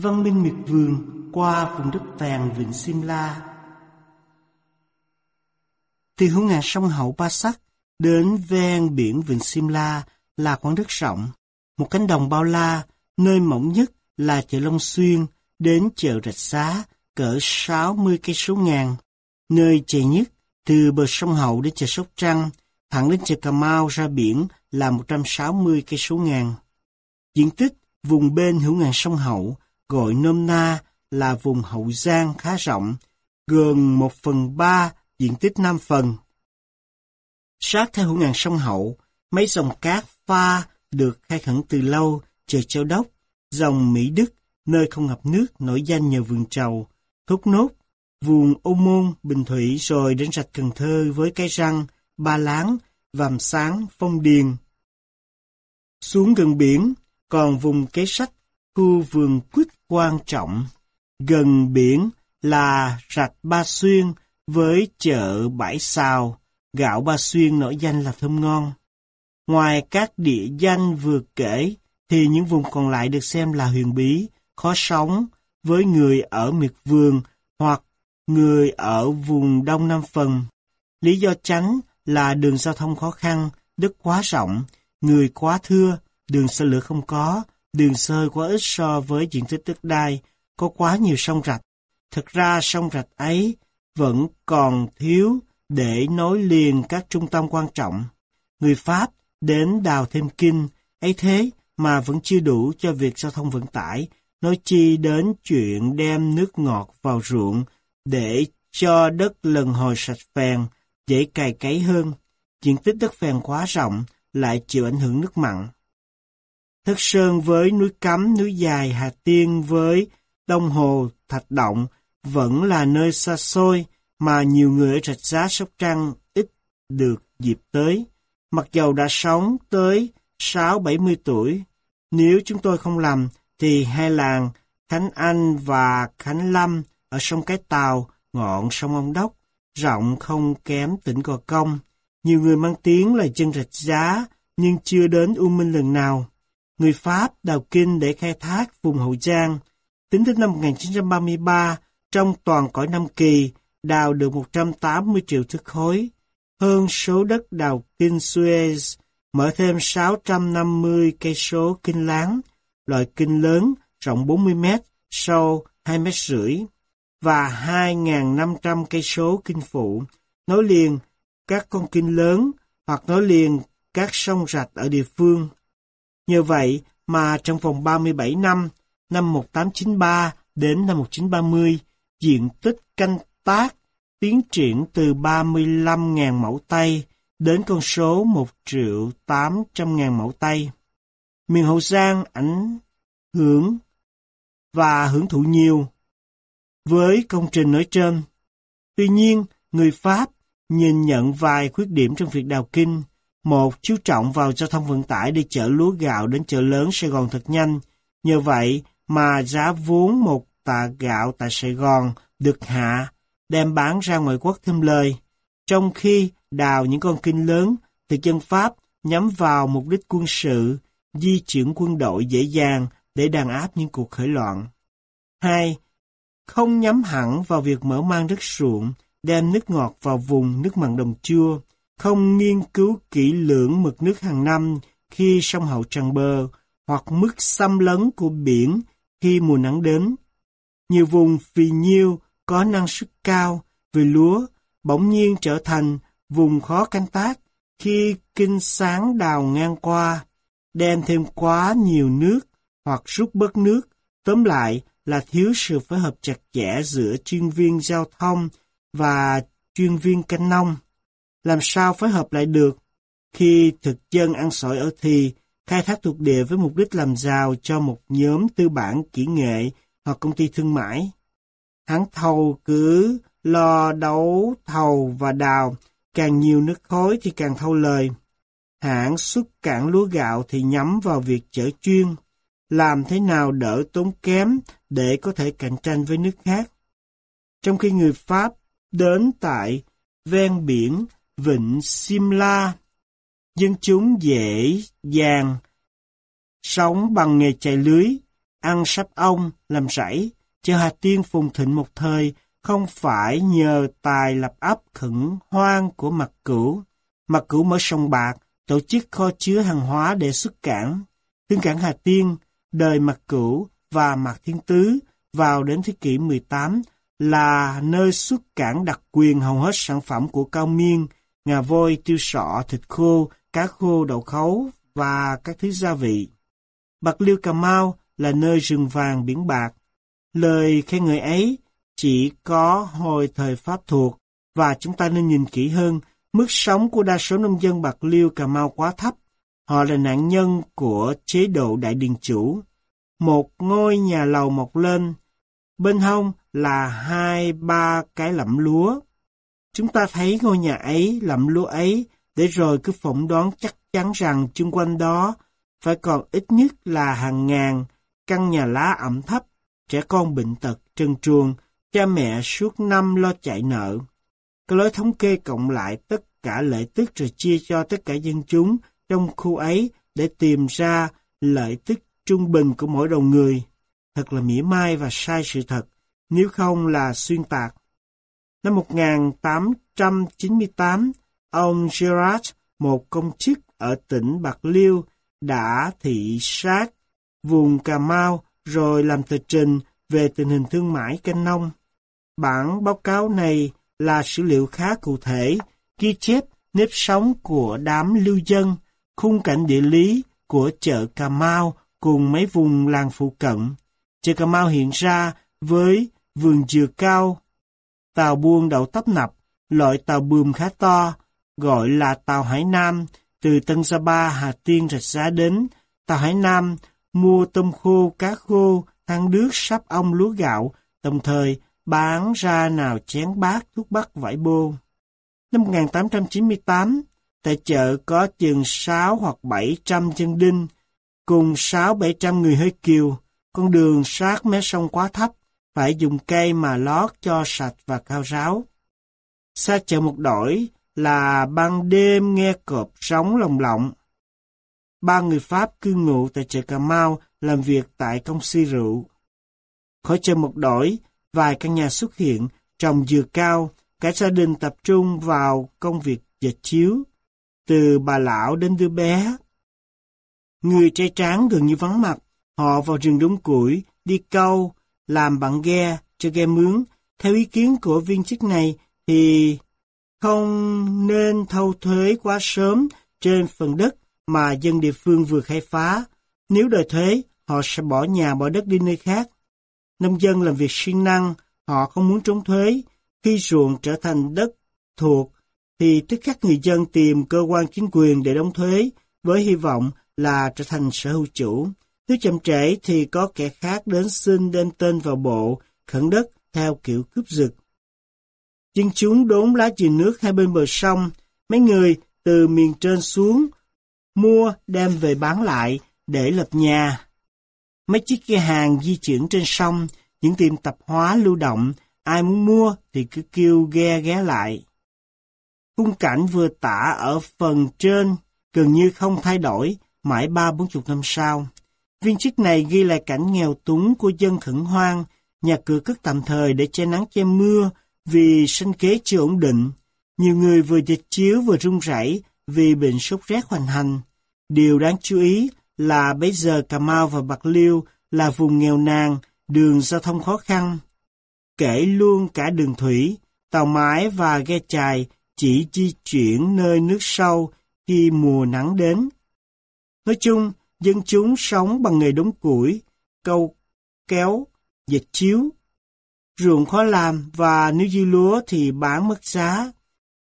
Văn minh miệt vườn qua vùng đất vàng vịnh Simla. Từ hướng ngàn sông Hậu Ba Sắc đến ven biển vịnh Simla là khoảng đất rộng, một cánh đồng bao la, nơi mỏng nhất là chợ Long Xuyên đến chợ Rạch Xá cỡ 60 cây số ngàn, nơi chạy nhất từ bờ sông Hậu đến chợ Sóc Trăng, thẳng đến chợ Cà Mau ra biển là 160 cây số ngàn. Diện tích vùng bên hữu ngàn sông Hậu gọi nôm na là vùng Hậu Giang khá rộng, gần 1 phần 3 diện tích Nam phần. Sát theo hữu ngàn sông Hậu, mấy dòng cát pha được khai khẩn từ lâu, trời Châu Đốc, dòng Mỹ Đức, nơi không ngập nước nổi danh nhờ vườn trầu, thốt nốt, vùng Ô Môn, Bình Thủy rồi đến rạch Cần Thơ với cái răng, ba láng, vàm sáng, phong điền. Xuống gần biển, còn vùng kế sách, khu vườn quýt quan trọng. Gần biển là rạch Ba Xuyên với chợ Bãi Sao, gạo Ba Xuyên nổi danh là thơm ngon. Ngoài các địa danh vừa kể, thì những vùng còn lại được xem là huyền bí, khó sống với người ở miệt vườn hoặc người ở vùng Đông Nam Phần. Lý do tránh là đường giao thông khó khăn, đất quá rộng, người quá thưa, đường xe lửa không có, đường sơi quá ít so với diện tích đất đai, có quá nhiều sông rạch. Thực ra sông rạch ấy vẫn còn thiếu để nối liền các trung tâm quan trọng. Người Pháp đến đào thêm kinh, ấy thế mà vẫn chưa đủ cho việc giao thông vận tải, nói chi đến chuyện đem nước ngọt vào ruộng để cho đất lần hồi sạch phèn, dễ cày cấy hơn. Diện tích đất phèn quá rộng, lại chịu ảnh hưởng nước mặn. Thất Sơn với núi Cấm, núi Dài, Hà Tiên với Đông Hồ, Thạch Động vẫn là nơi xa xôi mà nhiều người ở Rạch Giá Sóc Trăng ít được dịp tới. Mặc dầu đã sống tới 6-70 tuổi, nếu chúng tôi không lầm thì hai làng Khánh Anh và Khánh Lâm ở sông Cái Tàu, ngọn sông Ông Đốc, rộng không kém tỉnh Gò Công. Nhiều người mang tiếng là chân rạch giá, nhưng chưa đến U Minh lần nào. Người Pháp đào kinh để khai thác vùng Hậu Giang. Tính đến năm 1933, trong toàn cõi Nam Kỳ, đào được 180 triệu thước khối. Hơn số đất đào kinh Suez, mở thêm 650 cây số kinh láng, loại kinh lớn rộng 40 mét, sâu 2 mét rưỡi và 2.500 cây số kinh phụ, nối liền các con kinh lớn hoặc nối liền các sông rạch ở địa phương. Nhờ vậy mà trong vòng 37 năm, năm 1893 đến năm 1930, diện tích canh tác tiến triển từ 35.000 mẫu Tây đến con số 1 triệu 800.000 mẫu Tây. Miền Hậu Giang ảnh hưởng và hưởng thụ nhiều với công trình nói trên. Tuy nhiên, người Pháp nhìn nhận vài khuyết điểm trong việc đào kinh. Một, chú trọng vào giao thông vận tải để chở lúa gạo đến chợ lớn Sài Gòn thật nhanh. Nhờ vậy mà giá vốn một tạ gạo tại Sài Gòn được hạ, đem bán ra ngoại quốc thêm lời. Trong khi đào những con kinh lớn, thực dân Pháp nhắm vào mục đích quân sự, di chuyển quân đội dễ dàng để đàn áp những cuộc khởi loạn. 2. Không nhắm hẳn vào việc mở mang đất ruộng, đem nước ngọt vào vùng nước mặn đồng chua, không nghiên cứu kỹ lưỡng mực nước hàng năm khi sông Hậu tràn bờ, hoặc mức xâm lấn của biển khi mùa nắng đến. Nhiều vùng phì nhiêu có năng suất cao về lúa bỗng nhiên trở thành vùng khó canh tác khi kinh sáng đào ngang qua, đem thêm quá nhiều nước hoặc rút bớt nước. Tóm lại là thiếu sự phối hợp chặt chẽ giữa chuyên viên giao thông và chuyên viên canh nông. Làm sao phối hợp lại được khi thực dân ăn sỏi ở thì khai thác thuộc địa với mục đích làm giàu cho một nhóm tư bản kỹ nghệ hoặc công ty thương mại. Hãng thầu cứ lo đấu thầu và đào, càng nhiều nước khối thì càng thâu lời. Hãng xuất cảng lúa gạo thì nhắm vào việc chở chuyên, làm thế nào đỡ tốn kém để có thể cạnh tranh với nước khác. Trong khi người Pháp đến tại ven biển Vịnh Simla, dân chúng dễ dàng sống bằng nghề chạy lưới, ăn sắp ong, làm rẫy. Chợ Hà Tiên phùng thịnh một thời, không phải nhờ tài lập ấp khẩn hoang của mặt cửu. Mặt cửu mở sông bạc, tổ chức kho chứa hàng hóa để xuất cảng. Thương cảng Hà Tiên, đời mặt cửu và mặt thiên tứ vào đến thế kỷ 18 là nơi xuất cảng đặc quyền hầu hết sản phẩm của cao miên, ngà voi, tiêu sọ, thịt khô, cá khô, đậu khấu và các thứ gia vị. Bạc Liêu Cà Mau là nơi rừng vàng biển bạc. Lời khen người ấy chỉ có hồi thời Pháp thuộc và chúng ta nên nhìn kỹ hơn mức sống của đa số nông dân Bạc Liêu Cà Mau quá thấp. Họ là nạn nhân của chế độ đại điền chủ. Một ngôi nhà lầu mọc lên, bên hông là hai ba cái lẫm lúa. Chúng ta thấy ngôi nhà ấy, lẫm lúa ấy, để rồi cứ phỏng đoán chắc chắn rằng chung quanh đó phải còn ít nhất là hàng ngàn căn nhà lá ẩm thấp, trẻ con bệnh tật, trần truồng, cha mẹ suốt năm lo chạy nợ. Cái lối thống kê cộng lại tất cả lợi tức rồi chia cho tất cả dân chúng trong khu ấy để tìm ra lợi tức trung bình của mỗi đầu người. Thật là mỉa mai và sai sự thật, nếu không là xuyên tạc. Năm 1898, ông Gerard, một công chức ở tỉnh Bạc Liêu, đã thị sát vùng Cà Mau rồi làm tờ trình về tình hình thương mại canh nông. Bản báo cáo này là sử liệu khá cụ thể, ghi chép nếp sống của đám lưu dân, khung cảnh địa lý của chợ Cà Mau cùng mấy vùng làng phụ cận. Chợ Cà Mau hiện ra với vườn dừa cao, tàu buôn đậu tấp nập, loại tàu bươm khá to, gọi là tàu Hải Nam, từ Tân Sa Ba, Hà Tiên, Rạch Giá đến. Tàu Hải Nam mua tôm khô, cá khô, than đước, sắp ong, lúa gạo, đồng thời bán ra nào chén bát, thuốc bắc, vải bô. Năm 1898, tại chợ có chừng 6 hoặc 700 chân đinh, cùng 6-700 người hơi kiều. Con đường sát mé sông quá thấp, phải dùng cây mà lót cho sạch và cao ráo. Xa chợ một đổi là ban đêm nghe cọp sóng lồng lộng. Ba người Pháp cư ngụ tại chợ Cà Mau làm việc tại công ty rượu. Khỏi chợ một đổi, vài căn nhà xuất hiện, trồng dừa cao, cả gia đình tập trung vào công việc dệt chiếu, từ bà lão đến đứa bé. Người trai tráng gần như vắng mặt, họ vào rừng đống củi, đi câu, làm bằng ghe, cho ghe mướn. Theo ý kiến của viên chức này thì không nên thâu thuế quá sớm trên phần đất mà dân địa phương vừa khai phá. Nếu đòi thuế, họ sẽ bỏ nhà bỏ đất đi nơi khác. Nông dân làm việc siêng năng, họ không muốn trốn thuế. Khi ruộng trở thành đất thuộc, thì tức khắc người dân tìm cơ quan chính quyền để đóng thuế, với hy vọng là trở thành sở hữu chủ. Nếu chậm trễ thì có kẻ khác đến xin đem tên vào bộ, khẩn đất theo kiểu cướp giật. Dân chúng đốn lá chì nước hai bên bờ sông, mấy người từ miền trên xuống, mua đem về bán lại để lập nhà. Mấy chiếc ghe hàng di chuyển trên sông, những tiệm tạp hóa lưu động, ai muốn mua thì cứ kêu ghe ghé lại. Khung cảnh vừa tả ở phần trên gần như không thay đổi, mãi ba bốn chục năm sau. Viên chức này ghi lại cảnh nghèo túng của dân khẩn hoang, nhà cửa cất tạm thời để che nắng che mưa vì sinh kế chưa ổn định. Nhiều người vừa dịch chiếu vừa run rẩy vì bệnh sốt rét hoành hành. Điều đáng chú ý là bây giờ Cà Mau và Bạc Liêu là vùng nghèo nàn, đường giao thông khó khăn. Kể luôn cả đường thủy, tàu mái và ghe chài chỉ di chuyển nơi nước sâu khi mùa nắng đến. Nói chung, dân chúng sống bằng nghề đống củi, câu kéo, dệt chiếu. Ruộng khó làm và nếu dư lúa thì bán mất giá.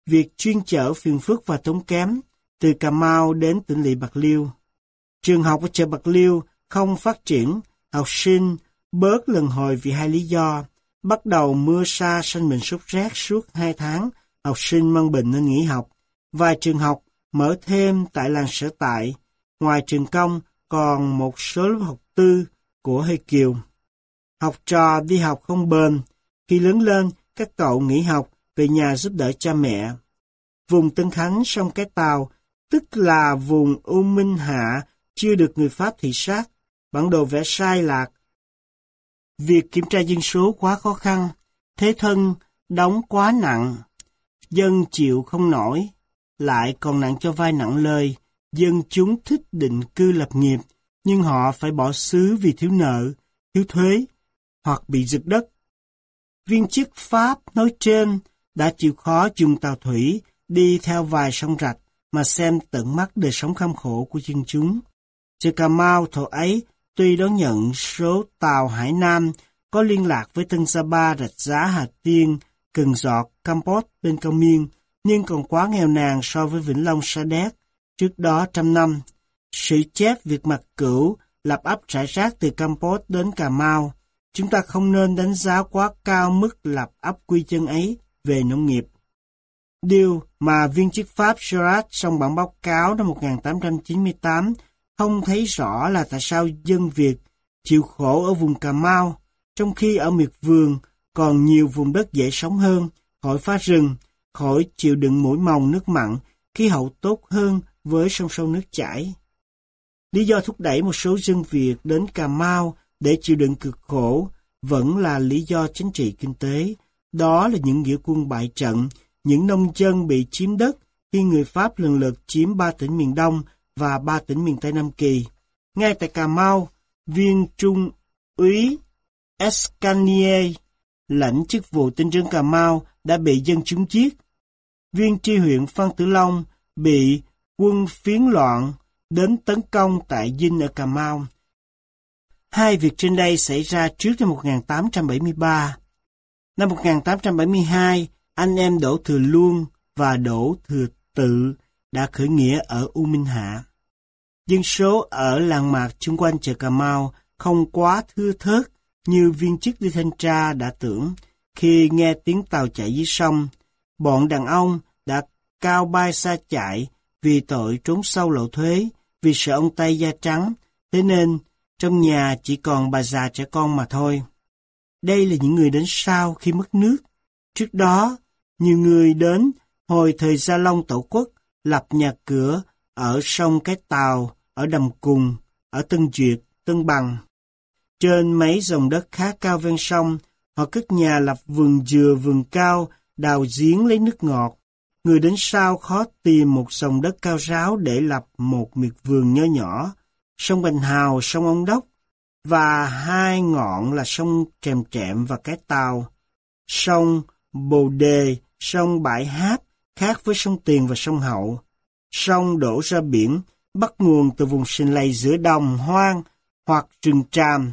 Việc chuyên chở phiền phức và tốn kém từ Cà Mau đến tỉnh lỵ Bạc Liêu. Trường học ở chợ Bạc Liêu không phát triển, học sinh bớt lần hồi vì hai lý do. Bắt đầu mưa xa sanh bệnh sốt rét suốt hai tháng, học sinh mang bệnh nên nghỉ học. Vài trường học mở thêm tại làng sở tại. Ngoài trường công còn một số lớp học tư của Hơi Kiều. Học trò đi học không bền. Khi lớn lên, các cậu nghỉ học về nhà giúp đỡ cha mẹ. Vùng Tân Khánh sông Cái Tàu, tức là vùng U Minh Hạ, chưa được người Pháp thị sát. Bản đồ vẽ sai lạc, Việc kiểm tra dân số quá khó khăn, thế thân đóng quá nặng, dân chịu không nổi, lại còn nặng cho vai nặng lời, dân chúng thích định cư lập nghiệp, nhưng họ phải bỏ xứ vì thiếu nợ, thiếu thuế, hoặc bị giật đất. Viên chức Pháp nói trên đã chịu khó dùng tàu thủy đi theo vài sông rạch mà xem tận mắt đời sống kham khổ của dân chúng. Chợ Cà Mau thổ ấy tuy đón nhận số tàu Hải Nam có liên lạc với Tân Sapa, Rạch Giá, Hà Tiên, Cần Giọt, Campos bên Cao Miên, nhưng còn quá nghèo nàn so với Vĩnh Long Sa Đéc trước đó trăm năm. Sự chép việc mặt cửu lập ấp trải rác từ Campos đến Cà Mau, chúng ta không nên đánh giá quá cao mức lập ấp quy chân ấy về nông nghiệp. Điều mà viên chức Pháp Gerard trong bản báo cáo năm 1898 không thấy rõ là tại sao dân Việt chịu khổ ở vùng Cà Mau, trong khi ở miệt vườn còn nhiều vùng đất dễ sống hơn, khỏi phá rừng, khỏi chịu đựng mũi mòng nước mặn, khí hậu tốt hơn với sông sông nước chảy. Lý do thúc đẩy một số dân Việt đến Cà Mau để chịu đựng cực khổ vẫn là lý do chính trị kinh tế. Đó là những nghĩa quân bại trận, những nông dân bị chiếm đất khi người Pháp lần lượt chiếm ba tỉnh miền Đông và ba tỉnh miền Tây Nam Kỳ. Ngay tại Cà Mau, viên trung úy Escanier, lãnh chức vụ tinh trấn Cà Mau, đã bị dân chúng giết. Viên tri huyện Phan Tử Long bị quân phiến loạn đến tấn công tại Dinh ở Cà Mau. Hai việc trên đây xảy ra trước năm 1873. Năm 1872, anh em Đỗ Thừa Luân và Đỗ Thừa Tự đã khởi nghĩa ở U Minh Hạ. Dân số ở làng mạc chung quanh chợ Cà Mau không quá thưa thớt như viên chức đi thanh tra đã tưởng khi nghe tiếng tàu chạy dưới sông. Bọn đàn ông đã cao bay xa chạy vì tội trốn sâu lộ thuế, vì sợ ông Tây da trắng, thế nên trong nhà chỉ còn bà già trẻ con mà thôi. Đây là những người đến sau khi mất nước. Trước đó, nhiều người đến hồi thời Gia Long Tổ quốc lập nhà cửa ở sông Cái Tàu, ở Đầm Cùng, ở Tân Duyệt, Tân Bằng. Trên mấy dòng đất khá cao ven sông, họ cất nhà lập vườn dừa vườn cao, đào giếng lấy nước ngọt. Người đến sau khó tìm một sông đất cao ráo để lập một miệt vườn nho nhỏ. Sông Bành Hào, sông Ông Đốc, và hai ngọn là sông Trèm Trẹm và Cái Tàu. Sông Bồ Đề, sông Bãi Hát, khác với sông Tiền và sông Hậu. Sông đổ ra biển, bắt nguồn từ vùng sinh lầy giữa đồng hoang hoặc rừng tràm.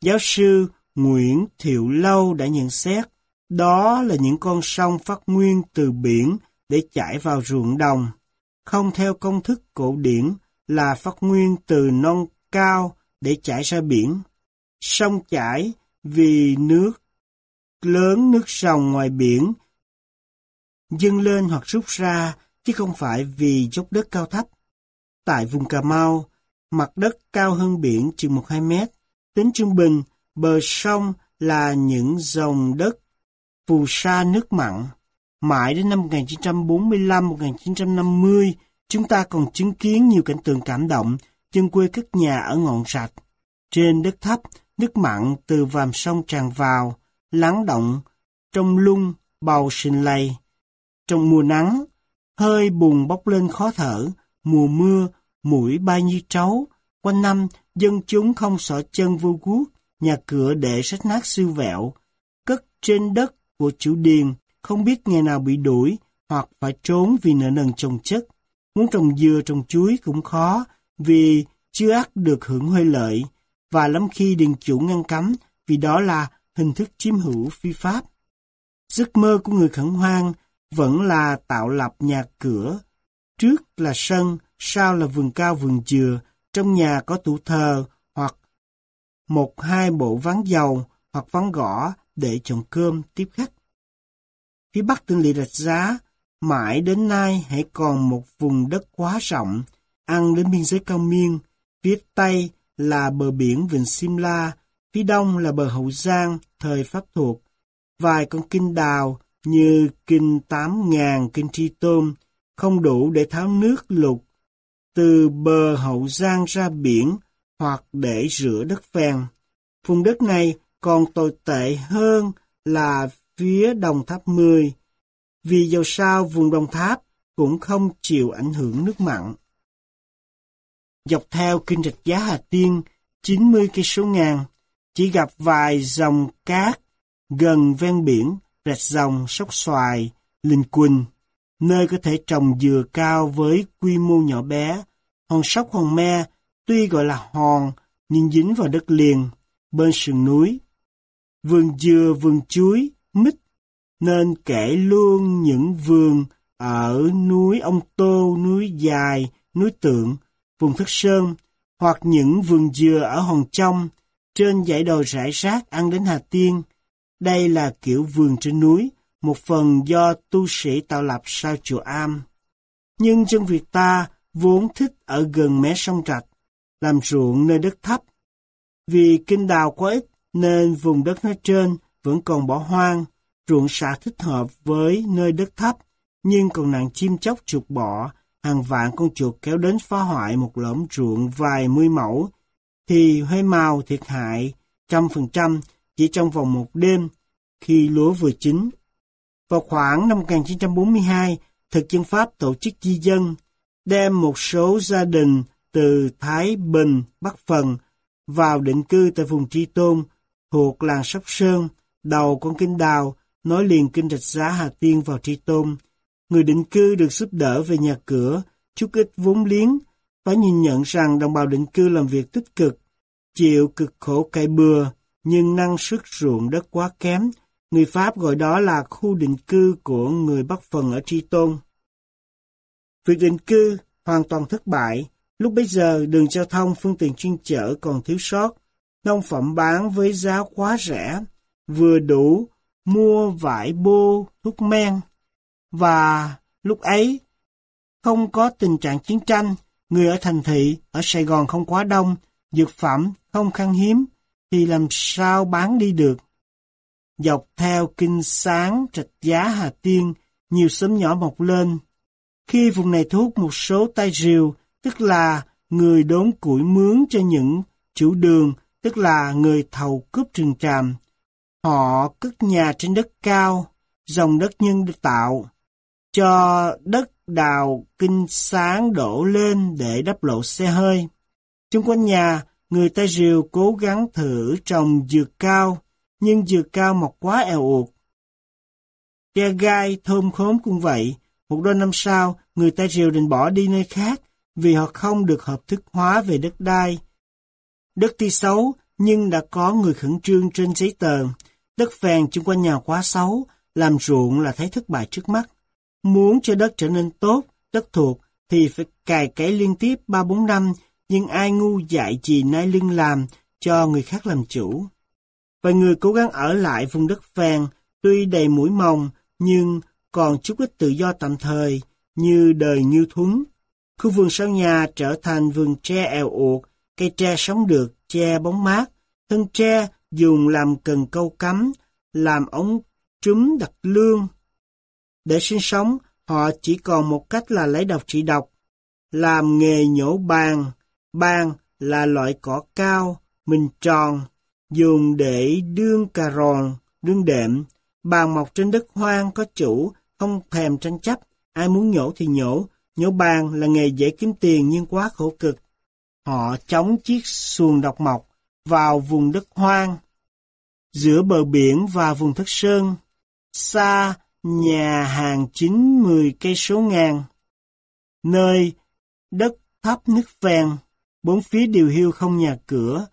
Giáo sư Nguyễn Thiệu Lâu đã nhận xét, đó là những con sông phát nguyên từ biển để chảy vào ruộng đồng, không theo công thức cổ điển là phát nguyên từ non cao để chảy ra biển. Sông chảy vì nước lớn nước sông ngoài biển dâng lên hoặc rút ra chứ không phải vì dốc đất cao thấp. Tại vùng Cà Mau, mặt đất cao hơn biển chừng 1-2 mét. Tính trung bình, bờ sông là những dòng đất phù sa nước mặn. Mãi đến năm 1945-1950, chúng ta còn chứng kiến nhiều cảnh tượng cảm động, chân quê cất nhà ở ngọn sạch. Trên đất thấp, nước mặn từ vàm sông tràn vào, lắng động, trong lung, bầu sinh lầy. Trong mùa nắng, hơi bùn bốc lên khó thở, mùa mưa, mũi bay như trấu. Quanh năm, dân chúng không sợ chân vô guốc, nhà cửa để sách nát siêu vẹo. Cất trên đất của chủ điền, không biết ngày nào bị đuổi, hoặc phải trốn vì nợ nần trồng chất. Muốn trồng dừa trồng chuối cũng khó, vì chưa ắt được hưởng huê lợi, và lắm khi điền chủ ngăn cấm, vì đó là hình thức chiếm hữu phi pháp. Giấc mơ của người khẩn hoang vẫn là tạo lập nhà cửa. Trước là sân, sau là vườn cao vườn dừa, trong nhà có tủ thờ hoặc một hai bộ ván dầu hoặc ván gõ để trồng cơm tiếp khách. Phía bắc tương lị rạch giá, mãi đến nay hãy còn một vùng đất quá rộng, ăn đến biên giới cao miên, phía tây là bờ biển Vịnh Simla, phía đông là bờ Hậu Giang, thời Pháp thuộc. Vài con kinh đào như kinh tám ngàn, kinh tri tôm, không đủ để tháo nước lụt từ bờ Hậu Giang ra biển hoặc để rửa đất phèn. Vùng đất này còn tồi tệ hơn là phía Đồng Tháp 10, vì dầu sao vùng Đồng Tháp cũng không chịu ảnh hưởng nước mặn. Dọc theo kinh rạch giá Hà Tiên, 90 cây số ngàn, chỉ gặp vài dòng cát gần ven biển, rạch dòng, sóc xoài, linh quỳnh, nơi có thể trồng dừa cao với quy mô nhỏ bé. Hòn sóc hòn me, tuy gọi là hòn, nhưng dính vào đất liền, bên sườn núi. Vườn dừa, vườn chuối, mít, nên kể luôn những vườn ở núi Ông Tô, núi Dài, núi Tượng, vùng Thất Sơn, hoặc những vườn dừa ở Hòn Trong, trên dãy đồi rải rác ăn đến Hà Tiên. Đây là kiểu vườn trên núi, một phần do tu sĩ tạo lập sau chùa Am. Nhưng dân Việt ta vốn thích ở gần mé sông Trạch, làm ruộng nơi đất thấp. Vì kinh đào quá ít nên vùng đất nói trên vẫn còn bỏ hoang, ruộng xạ thích hợp với nơi đất thấp, nhưng còn nạn chim chóc chuột bọ, hàng vạn con chuột kéo đến phá hoại một lõm ruộng vài mươi mẫu, thì hơi màu thiệt hại trăm phần trăm chỉ trong vòng một đêm khi lúa vừa chín. Vào khoảng năm 1942, thực dân Pháp tổ chức di dân, đem một số gia đình từ Thái Bình, Bắc Phần vào định cư tại vùng Tri Tôn thuộc làng Sóc Sơn, đầu con kinh đào, nối liền kinh rạch giá Hà Tiên vào Tri Tôn. Người định cư được giúp đỡ về nhà cửa, chút ít vốn liếng, phải nhìn nhận rằng đồng bào định cư làm việc tích cực, chịu cực khổ cày bừa, nhưng năng suất ruộng đất quá kém. Người Pháp gọi đó là khu định cư của người Bắc Phần ở Tri Tôn. Việc định cư hoàn toàn thất bại. Lúc bấy giờ, đường giao thông phương tiện chuyên chở còn thiếu sót. Nông phẩm bán với giá quá rẻ, vừa đủ mua vải bô, thuốc men. Và lúc ấy, không có tình trạng chiến tranh, người ở thành thị, ở Sài Gòn không quá đông, dược phẩm không khan hiếm, thì làm sao bán đi được. Dọc theo kinh sáng trạch giá Hà Tiên, nhiều xóm nhỏ mọc lên. Khi vùng này thu hút một số tay rìu, tức là người đốn củi mướn cho những chủ đường, tức là người thầu cướp rừng tràm. Họ cất nhà trên đất cao, dòng đất nhân tạo, cho đất đào kinh sáng đổ lên để đắp lộ xe hơi. xung quanh nhà, người ta rìu cố gắng thử trồng dược cao, nhưng dược cao mọc quá eo uột. Tre gai thơm khóm cũng vậy, một đôi năm sau, người ta rìu định bỏ đi nơi khác vì họ không được hợp thức hóa về đất đai. Đất tuy xấu, nhưng đã có người khẩn trương trên giấy tờ. Đất vàng chung quanh nhà quá xấu, làm ruộng là thấy thất bại trước mắt. Muốn cho đất trở nên tốt, đất thuộc, thì phải cài cấy liên tiếp 3-4 năm, nhưng ai ngu dại gì nai lưng làm cho người khác làm chủ. Vài người cố gắng ở lại vùng đất vàng tuy đầy mũi mồng, nhưng còn chút ít tự do tạm thời, như đời như thuấn. Khu vườn sau nhà trở thành vườn tre eo uột, cây tre sống được, che bóng mát. Thân tre dùng làm cần câu cắm, làm ống trúm đặt lương. Để sinh sống, họ chỉ còn một cách là lấy độc trị độc, làm nghề nhổ bàn. Bàn là loại cỏ cao, mình tròn, dùng để đương cà ròn, đương đệm. Bàn mọc trên đất hoang có chủ, không thèm tranh chấp, ai muốn nhổ thì nhổ. Nhổ bàn là nghề dễ kiếm tiền nhưng quá khổ cực. Họ chống chiếc xuồng độc mộc vào vùng đất hoang, giữa bờ biển và vùng thất sơn, xa nhà hàng chín mười cây số ngàn, nơi đất thấp nước ven, bốn phía đều hiu không nhà cửa,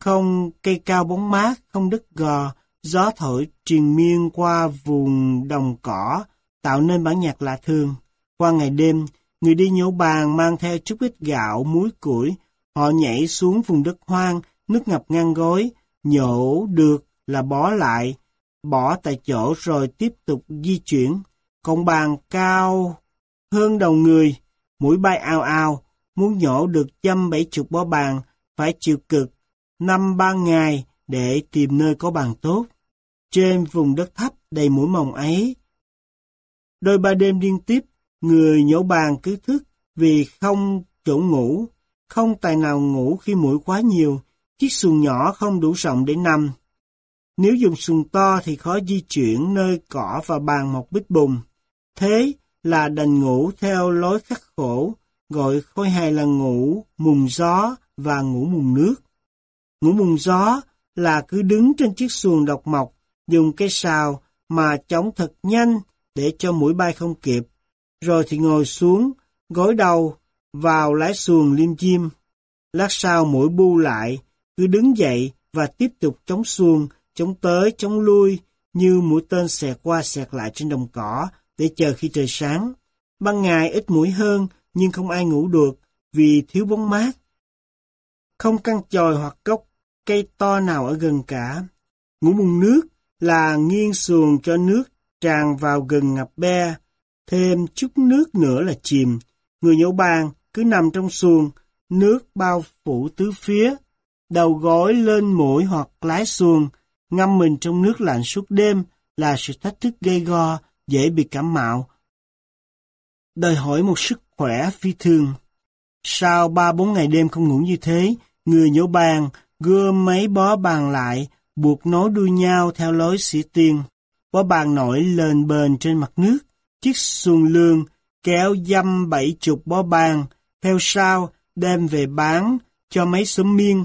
không cây cao bóng mát, không đất gò, gió thổi truyền miên qua vùng đồng cỏ, tạo nên bản nhạc lạ thường. Qua ngày đêm, người đi nhổ bàn mang theo chút ít gạo, muối củi, họ nhảy xuống vùng đất hoang, nước ngập ngang gối, nhổ được là bó lại, bỏ tại chỗ rồi tiếp tục di chuyển. Còn bàn cao hơn đầu người, mũi bay ao ao, muốn nhổ được trăm bảy chục bó bàn, phải chịu cực, năm ba ngày để tìm nơi có bàn tốt. Trên vùng đất thấp đầy mũi mồng ấy, đôi ba đêm liên tiếp, người nhổ bàn cứ thức vì không chỗ ngủ, không tài nào ngủ khi mũi quá nhiều, chiếc xuồng nhỏ không đủ rộng để nằm. Nếu dùng xuồng to thì khó di chuyển nơi cỏ và bàn mọc bít bùng. Thế là đành ngủ theo lối khắc khổ, gọi khôi hài là ngủ mùng gió và ngủ mùng nước. Ngủ mùng gió là cứ đứng trên chiếc xuồng độc mộc, dùng cây sào mà chống thật nhanh để cho mũi bay không kịp, rồi thì ngồi xuống, gối đầu vào lái xuồng liêm chim. Lát sau mũi bu lại, cứ đứng dậy và tiếp tục chống xuồng, chống tới, chống lui, như mũi tên xẹt qua xẹt lại trên đồng cỏ để chờ khi trời sáng. Ban ngày ít mũi hơn, nhưng không ai ngủ được vì thiếu bóng mát. Không căn chòi hoặc gốc cây to nào ở gần cả. Ngủ mùng nước là nghiêng xuồng cho nước tràn vào gần ngập be, thêm chút nước nữa là chìm. Người nhổ bàn cứ nằm trong xuồng, nước bao phủ tứ phía, đầu gối lên mũi hoặc lái xuồng, ngâm mình trong nước lạnh suốt đêm là sự thách thức gây go, dễ bị cảm mạo. Đòi hỏi một sức khỏe phi thường. Sau ba bốn ngày đêm không ngủ như thế, người nhổ bàn gom mấy bó bàn lại, buộc nối đuôi nhau theo lối sĩ tiên. Bó bàn nổi lên bền trên mặt nước, chiếc xuồng lương kéo dăm bảy chục bó bàn, theo sao đem về bán cho mấy xóm miên.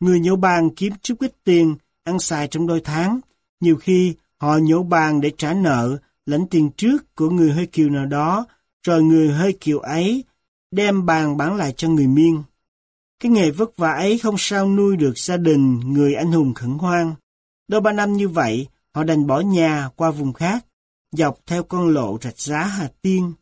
Người nhổ bàn kiếm chút ít tiền, ăn xài trong đôi tháng. Nhiều khi họ nhổ bàn để trả nợ, lãnh tiền trước của người hơi kiều nào đó, rồi người hơi kiều ấy đem bàn bán lại cho người miên. Cái nghề vất vả ấy không sao nuôi được gia đình người anh hùng khẩn hoang. Đôi ba năm như vậy, họ đành bỏ nhà qua vùng khác, dọc theo con lộ rạch giá Hà Tiên.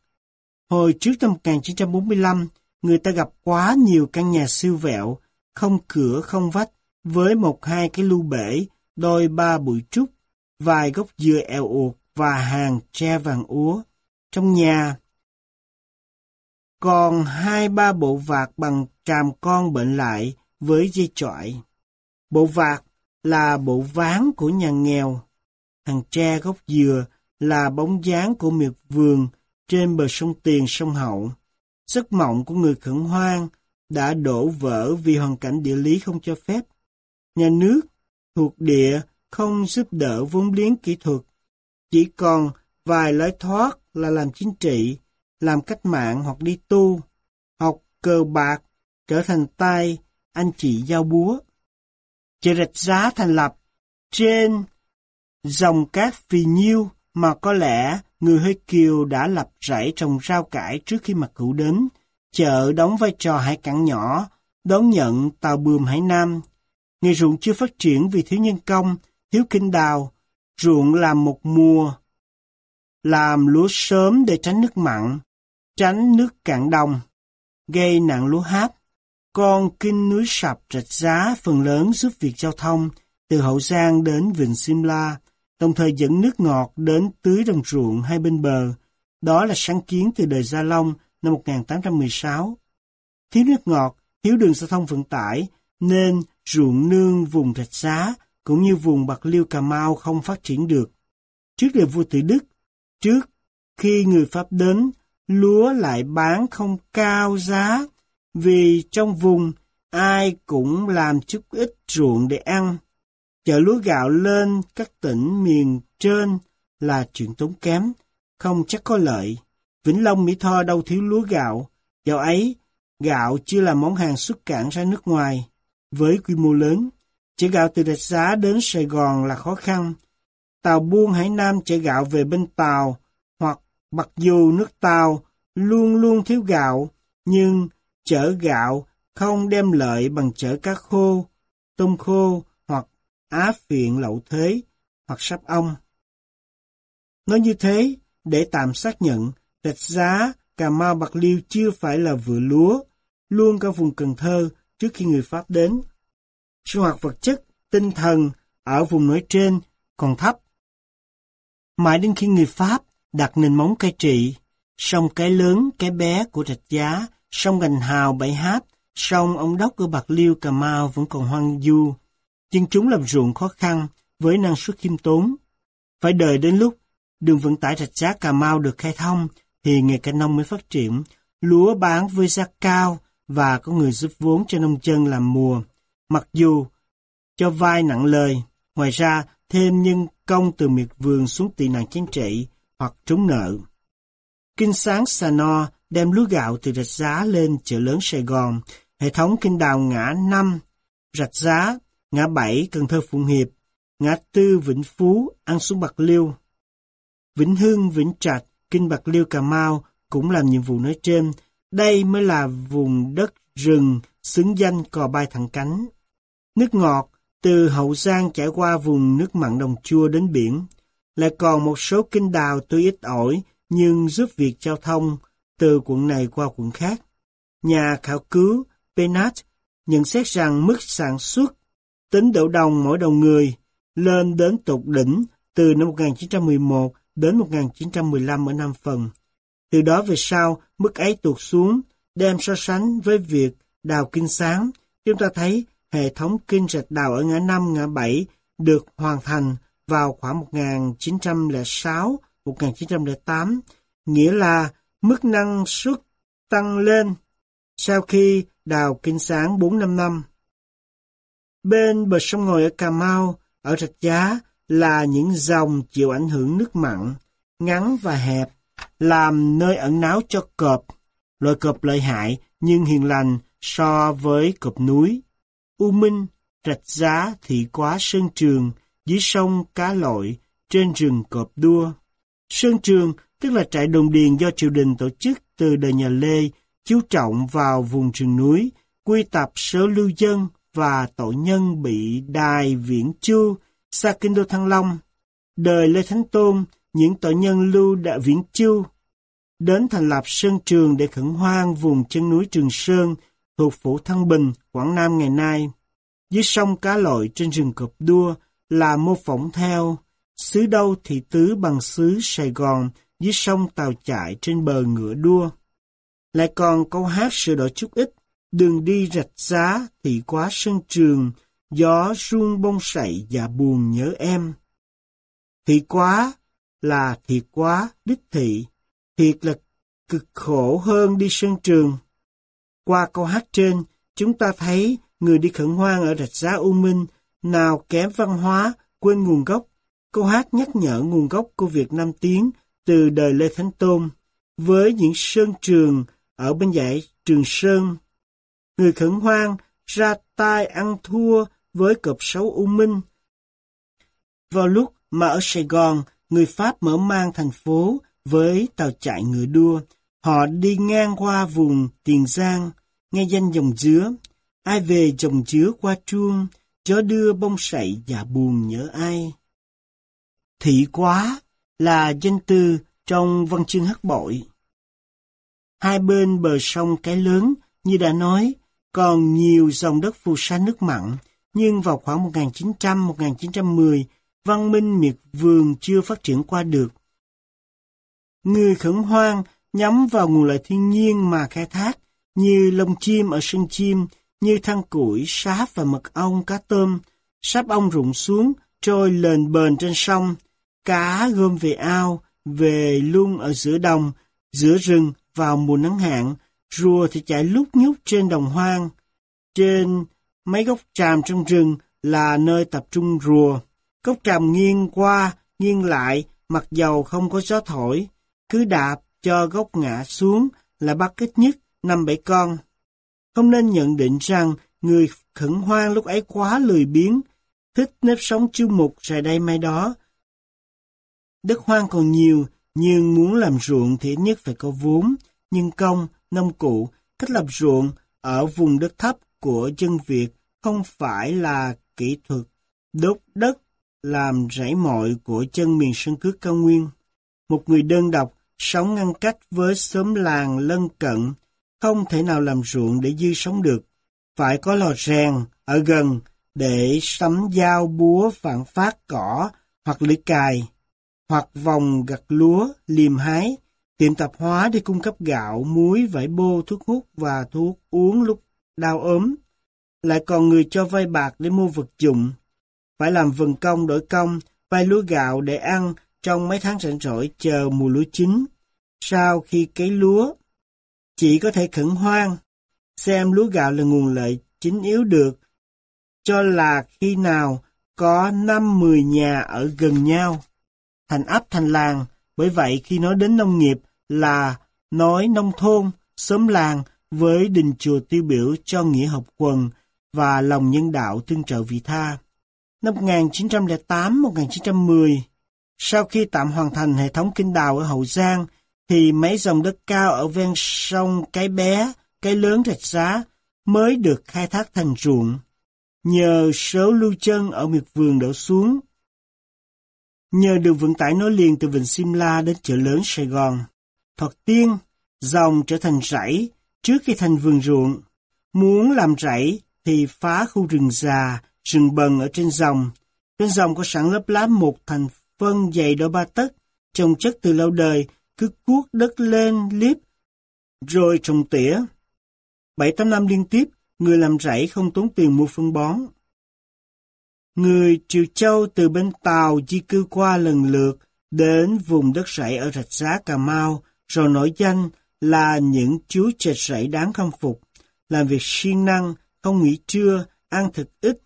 Hồi trước năm 1945, người ta gặp quá nhiều căn nhà siêu vẹo, không cửa không vách, với một hai cái lưu bể, đôi ba bụi trúc, vài gốc dừa eo uột và hàng tre vàng úa. Trong nhà, còn hai ba bộ vạt bằng tràm con bệnh lại với dây chọi. Bộ vạt là bộ ván của nhà nghèo. Hàng tre gốc dừa là bóng dáng của miệt vườn trên bờ sông Tiền sông Hậu. Giấc mộng của người khẩn hoang đã đổ vỡ vì hoàn cảnh địa lý không cho phép. Nhà nước thuộc địa không giúp đỡ vốn liếng kỹ thuật, chỉ còn vài lối thoát là làm chính trị, làm cách mạng hoặc đi tu, học cờ bạc, trở thành tay anh chị giao búa. Chợ rạch giá thành lập trên dòng cát phì nhiêu mà có lẽ người hơi kiều đã lập rẫy trồng rau cải trước khi mặt cửu đến. Chợ đóng vai trò hải cảng nhỏ, đón nhận tàu bươm Hải Nam. Nghề ruộng chưa phát triển vì thiếu nhân công, thiếu kinh đào. Ruộng làm một mùa, làm lúa sớm để tránh nước mặn, tránh nước cạn đồng, gây nạn lúa háp. Con kinh núi sập rạch giá phần lớn giúp việc giao thông từ Hậu Giang đến Vịnh Simla, đồng thời dẫn nước ngọt đến tưới đồng ruộng hai bên bờ. Đó là sáng kiến từ đời Gia Long năm 1816. Thiếu nước ngọt, thiếu đường giao thông vận tải, nên ruộng nương vùng rạch giá cũng như vùng Bạc Liêu Cà Mau không phát triển được. Trước đời vua Tự Đức, trước khi người Pháp đến, lúa lại bán không cao giá, vì trong vùng ai cũng làm chút ít ruộng để ăn. Chợ lúa gạo lên các tỉnh miền trên là chuyện tốn kém, không chắc có lợi. Vĩnh Long Mỹ Tho đâu thiếu lúa gạo, dạo ấy gạo chưa là món hàng xuất cảng ra nước ngoài với quy mô lớn. Chở gạo từ Rạch Giá đến Sài Gòn là khó khăn. Tàu buôn Hải Nam chở gạo về bên Tàu hoặc mặc dù nước Tàu luôn luôn thiếu gạo, nhưng chở gạo không đem lợi bằng chở cá khô, tôm khô á phiện lậu thế hoặc sắp ong. Nói như thế, để tạm xác nhận, Rạch Giá, Cà Mau Bạc Liêu chưa phải là vựa lúa, luôn cả vùng Cần Thơ trước khi người Pháp đến. Sinh hoạt vật chất, tinh thần ở vùng nói trên còn thấp. Mãi đến khi người Pháp đặt nền móng cai trị, sông cái lớn, cái bé của Rạch Giá, sông Gành Hào, Bảy Hát, sông ông Đốc ở Bạc Liêu, Cà Mau vẫn còn hoang du. Dân chúng làm ruộng khó khăn với năng suất khiêm tốn. Phải đợi đến lúc đường vận tải Rạch Giá Cà Mau được khai thông thì nghề canh nông mới phát triển. Lúa bán với giá cao và có người giúp vốn cho nông dân làm mùa. Mặc dù cho vai nặng lời, Ngoài ra, thêm nhân công từ miệt vườn xuống tị nạn chính trị hoặc trốn nợ. Kinh sáng Sà No đem lúa gạo từ rạch giá lên chợ lớn Sài Gòn, hệ thống kinh đào ngã 5, rạch giá, ngã 7 Cần Thơ Phụng Hiệp, ngã tư Vĩnh Phú, an xuống Bạc Liêu. Vĩnh Hưng, Vĩnh Trạch, Kinh Bạc Liêu Cà Mau cũng làm nhiệm vụ nói trên. Đây mới là vùng đất rừng xứng danh cò bay thẳng cánh. Nước ngọt, từ Hậu Giang chảy qua vùng nước mặn đồng chua đến biển. Lại còn một số kinh đào tuy ít ỏi nhưng giúp việc giao thông từ quận này qua quận khác. Nhà khảo cứu Penat nhận xét rằng mức sản xuất tính độ đồng mỗi đầu người lên đến tột đỉnh từ năm 1911 đến 1915 ở Nam Phần. Từ đó về sau, mức ấy tụt xuống, đem so sánh với việc đào kinh sáng, chúng ta thấy hệ thống kinh rạch đào ở ngã 5, ngã 7 được hoàn thành vào khoảng 1906-1908, nghĩa là mức năng suất tăng lên sau khi đào kinh sáng 4-5 năm. Bên bờ sông ngồi ở Cà Mau, ở Rạch Giá là những dòng chịu ảnh hưởng nước mặn, ngắn và hẹp, làm nơi ẩn náu cho cọp. Loài cọp lợi hại nhưng hiền lành so với cọp núi. U Minh, Rạch Giá, Thị Quá, Sơn Trường, dưới sông Cá Lội, trên rừng cọp đua. Sơn Trường tức là trại đồn điền do triều đình tổ chức từ đời nhà Lê, chú trọng vào vùng rừng núi, quy tập số lưu dân và tội nhân bị đài viễn chu, Sa kinh đô Thăng Long. Đời Lê Thánh Tôn, những tội nhân lưu đã viễn chu, đến thành lập Sơn Trường để khẩn hoang vùng chân núi Trường Sơn thuộc phủ Thăng Bình, Quảng Nam ngày nay. Dưới sông Cá Lội trên rừng cọp đua là mô phỏng theo xứ đâu thì tứ bằng xứ Sài Gòn dưới sông Tàu Chạy trên bờ ngựa đua. Lại còn câu hát sửa đổi chút ít, đường đi rạch giá thì quá sân trường, gió rung bông sậy và buồn nhớ em. Thị quá là thiệt quá, đích thị, thiệt là cực khổ hơn đi sân trường. Qua câu hát trên, chúng ta thấy người đi khẩn hoang ở rạch giá U Minh nào kém văn hóa, quên nguồn gốc. Câu hát nhắc nhở nguồn gốc của Việt Nam Tiến từ đời Lê Thánh Tôn, với những sơn trường ở bên dãy Trường Sơn. Người khẩn hoang ra tay ăn thua với cọp sấu U Minh. Vào lúc mà ở Sài Gòn, người Pháp mở mang thành phố với tàu chạy ngựa đua, họ đi ngang qua vùng Tiền Giang, nghe danh dòng dứa. Ai về dòng dứa qua chuông, chó đưa bông sậy và buồn nhớ ai. Thị quá là danh từ trong văn chương hắc bội. Hai bên bờ sông cái lớn, như đã nói, còn nhiều dòng đất phù sa nước mặn, nhưng vào khoảng 1900-1910, văn minh miệt vườn chưa phát triển qua được. Người khẩn hoang nhắm vào nguồn lợi thiên nhiên mà khai thác, như lông chim ở sân chim, như than củi, sáp và mật ong, cá tôm. Sáp ong rụng xuống, trôi lên bền trên sông. Cá gom về ao, về luôn ở giữa đồng, giữa rừng vào mùa nắng hạn. Rùa thì chạy lúc nhúc trên đồng hoang. Trên mấy gốc tràm trong rừng là nơi tập trung rùa. Gốc tràm nghiêng qua, nghiêng lại, mặc dầu không có gió thổi. Cứ đạp cho gốc ngã xuống là bắt ít nhất năm bảy con. Không nên nhận định rằng người khẩn hoang lúc ấy quá lười biếng, thích nếp sống chu mục rài đây mai đó. Đất hoang còn nhiều, nhưng muốn làm ruộng thì ít nhất phải có vốn, nhân công, nông cụ, cách làm ruộng ở vùng đất thấp của dân Việt không phải là kỹ thuật đốt đất làm rẫy mọi của chân miền sơn cước cao nguyên. Một người đơn độc sống ngăn cách với xóm làng lân cận, không thể nào làm ruộng để dư sống được. Phải có lò rèn ở gần để sắm dao búa phản phát cỏ hoặc lưỡi cài, hoặc vòng gặt lúa, liềm hái, tiệm tạp hóa để cung cấp gạo, muối, vải bô, thuốc hút và thuốc uống lúc đau ốm. Lại còn người cho vay bạc để mua vật dụng. Phải làm vần công đổi công, vay lúa gạo để ăn trong mấy tháng rảnh rỗi chờ mùa lúa chín. Sau khi cấy lúa, chỉ có thể khẩn hoang, xem lúa gạo là nguồn lợi chính yếu được, cho là khi nào có năm mười nhà ở gần nhau. Thành ấp thành làng, bởi vậy khi nói đến nông nghiệp là nói nông thôn, xóm làng với đình chùa tiêu biểu cho nghĩa học quần và lòng nhân đạo tương trợ vị tha. Năm 1908-1910, sau khi tạm hoàn thành hệ thống kinh đào ở Hậu Giang, thì mấy dòng đất cao ở ven sông Cái Bé, Cái Lớn Rạch Giá mới được khai thác thành ruộng. Nhờ số lưu chân ở miệt vườn đổ xuống, nhờ đường vận tải nối liền từ Vịnh Simla đến chợ lớn Sài Gòn. Thoạt tiên, dòng trở thành rẫy trước khi thành vườn ruộng. Muốn làm rẫy thì phá khu rừng già, rừng bần ở trên dòng. Trên dòng có sẵn lớp lá một thành phân dày đôi ba tấc, trồng chất từ lâu đời, cứ cuốc đất lên liếp, rồi trồng tỉa. Bảy tám năm liên tiếp, người làm rẫy không tốn tiền mua phân bón. Người Triều Châu từ bên Tàu di cư qua lần lượt đến vùng đất rẫy ở Rạch Giá Cà Mau, rồi nổi danh là những chú chệt rẫy đáng khâm phục, làm việc siêng năng, không nghỉ trưa, ăn thực ít,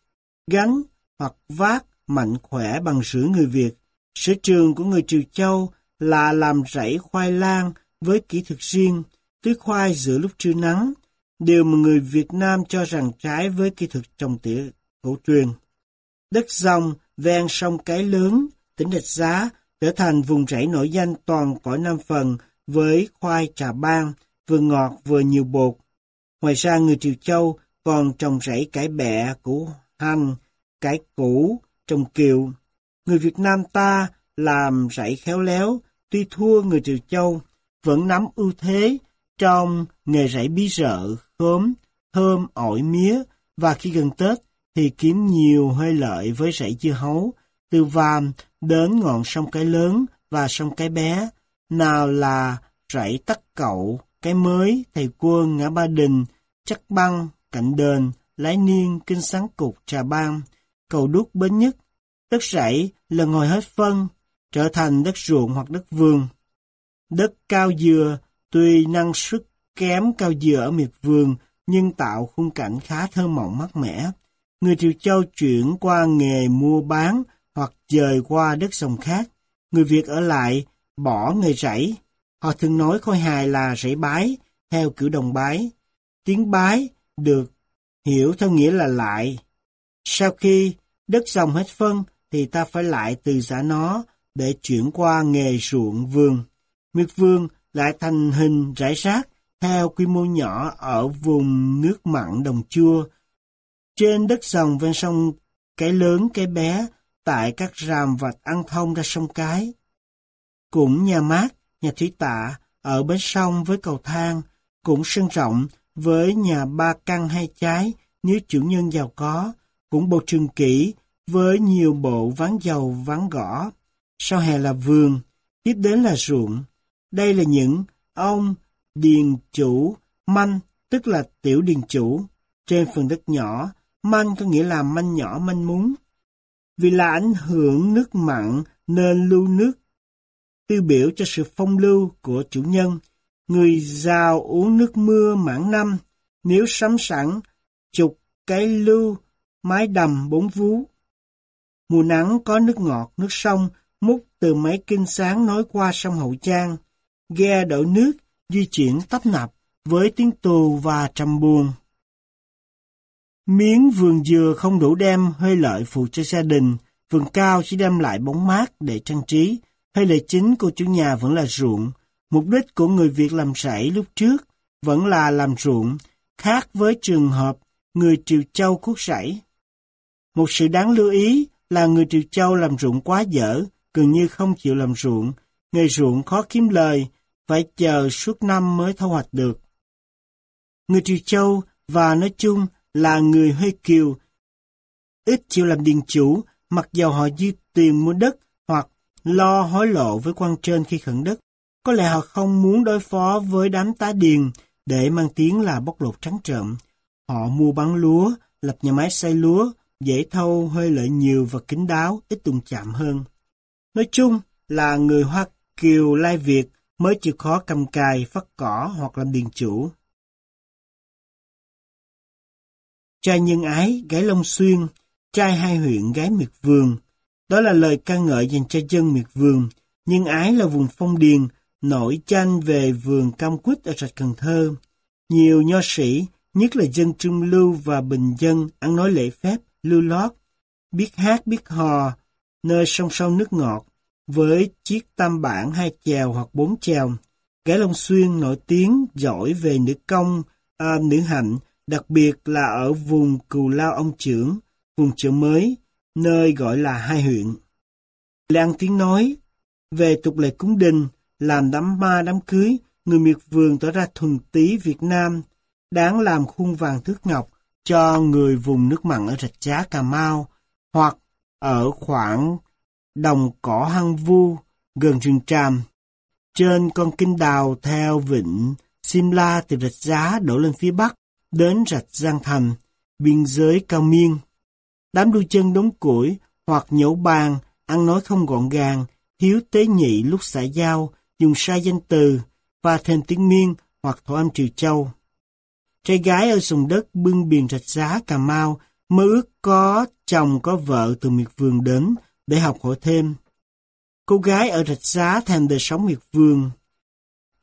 gánh hoặc vác mạnh khỏe bằng rửa người Việt. Sở trường của người Triều Châu là làm rẫy khoai lang với kỹ thuật riêng, tưới khoai giữa lúc trưa nắng, điều mà người Việt Nam cho rằng trái với kỹ thuật trồng tỉa cổ truyền. Đất dòng ven sông Cái Lớn, tỉnh địch Giá trở thành vùng rẫy nổi danh toàn cõi Nam Phần với khoai trà ban, vừa ngọt vừa nhiều bột. Ngoài ra người Triều Châu còn trồng rẫy cải bẹ, củ hành, cải củ, trồng kiệu. Người Việt Nam ta làm rẫy khéo léo, tuy thua người Triều Châu, vẫn nắm ưu thế trong nghề rẫy bí rợ, khóm, thơm, ổi mía và khi gần Tết thì kiếm nhiều hơi lợi với rẫy dưa hấu, từ Vam đến ngọn sông Cái Lớn và sông Cái Bé, nào là rẫy tắc cậu, cái mới, thầy quân, ngã ba đình, chắc băng, cạnh đền, lái niên, kinh sáng cục, trà bang, cầu đúc bến nhất, đất rẫy là ngồi hết phân, trở thành đất ruộng hoặc đất vườn. Đất cao dừa, tuy năng suất kém cao dừa ở miệt vườn, nhưng tạo khung cảnh khá thơ mộng mát mẻ. Người Triều Châu chuyển qua nghề mua bán hoặc dời qua đất sông khác. Người Việt ở lại bỏ nghề rẫy. Họ thường nói khôi hài là rẫy bái, theo kiểu đồng bái. Tiếng bái được hiểu theo nghĩa là lại. Sau khi đất dòng hết phân, thì ta phải lại từ giả nó để chuyển qua nghề ruộng vườn. Miệt vườn lại thành hình rải rác theo quy mô nhỏ ở vùng nước mặn đồng chua, trên đất dòng ven sông cái lớn cái bé, tại các ràm vạch ăn thông ra sông cái. Cũng nhà mát, nhà thủy tạ, ở bến sông với cầu thang, cũng sân rộng với nhà ba căn hai trái nếu chủ nhân giàu có, cũng bầu trường kỹ với nhiều bộ ván dầu ván gõ. Sau hè là vườn, tiếp đến là ruộng. Đây là những ông điền chủ, manh, tức là tiểu điền chủ, trên phần đất nhỏ, Manh có nghĩa là manh nhỏ manh mún. Vì là ảnh hưởng nước mặn nên lưu nước tiêu biểu cho sự phong lưu của chủ nhân. Người giàu uống nước mưa mãn năm, nếu sắm sẵn, chục cái lưu, mái đầm bốn vú. Mùa nắng có nước ngọt, nước sông, múc từ mấy kinh sáng nối qua sông Hậu Trang. Ghe đổ nước, di chuyển tấp nập, với tiếng tù và trầm buồn. Miếng vườn dừa không đủ đem hơi lợi phụ cho gia đình, vườn cao chỉ đem lại bóng mát để trang trí, hay là chính của chủ nhà vẫn là ruộng. Mục đích của người Việt làm rẫy lúc trước vẫn là làm ruộng, khác với trường hợp người Triều Châu cuốc rẫy. Một sự đáng lưu ý là người Triều Châu làm ruộng quá dở, gần như không chịu làm ruộng, nghề ruộng khó kiếm lời, phải chờ suốt năm mới thu hoạch được. Người Triều Châu và nói chung là người Huê Kiều, ít chịu làm điền chủ, mặc dầu họ dư tiền mua đất lo hối lộ với quan trên khi khẩn đất. Có lẽ họ không muốn đối phó với đám tá điền để mang tiếng là bóc lột trắng trợn. Họ mua bán lúa, lập nhà máy xây lúa, dễ thâu, hơi lợi nhiều và kín đáo, ít đụng chạm hơn. Nói chung là người Hoa Kiều Lai Việt mới chịu khó cầm cài, phát cỏ hoặc làm điền chủ. Trai nhân ái, gái Long Xuyên, trai hai huyện gái miệt vườn. Đó là lời ca ngợi dành cho dân miệt vườn, nhưng ái là vùng phong điền, nổi tranh về vườn cam quýt ở rạch Cần Thơ. Nhiều nho sĩ, nhất là dân trung lưu và bình dân, ăn nói lễ phép, lưu lót, biết hát biết hò, nơi sông sâu nước ngọt, với chiếc tam bản hai chèo hoặc bốn chèo. Gái Long Xuyên nổi tiếng giỏi về nữ công, à, nữ hạnh, đặc biệt là ở vùng Cù Lao Ông Trưởng, vùng chợ mới, nơi gọi là hai huyện. Lan tiếng nói về tục lệ cúng đình, làm đám ma đám cưới, người miệt vườn tỏ ra thuần tí Việt Nam, đáng làm khuôn vàng thước ngọc cho người vùng nước mặn ở rạch giá Cà Mau, hoặc ở khoảng đồng cỏ hăng vu gần rừng tràm. Trên con kinh đào theo vịnh Simla từ rạch giá đổ lên phía bắc, đến rạch Giang Thành, biên giới cao miên. Đám đu chân đống củi hoặc nhổ bàn, ăn nói không gọn gàng, thiếu tế nhị lúc xã giao, dùng sai danh từ, và thêm tiếng miên hoặc thổ âm triều châu. Trai gái ở sùng đất bưng biển rạch giá Cà Mau mơ ước có chồng có vợ từ miệt vườn đến để học hỏi thêm. Cô gái ở rạch giá thèm đời sống miệt vườn.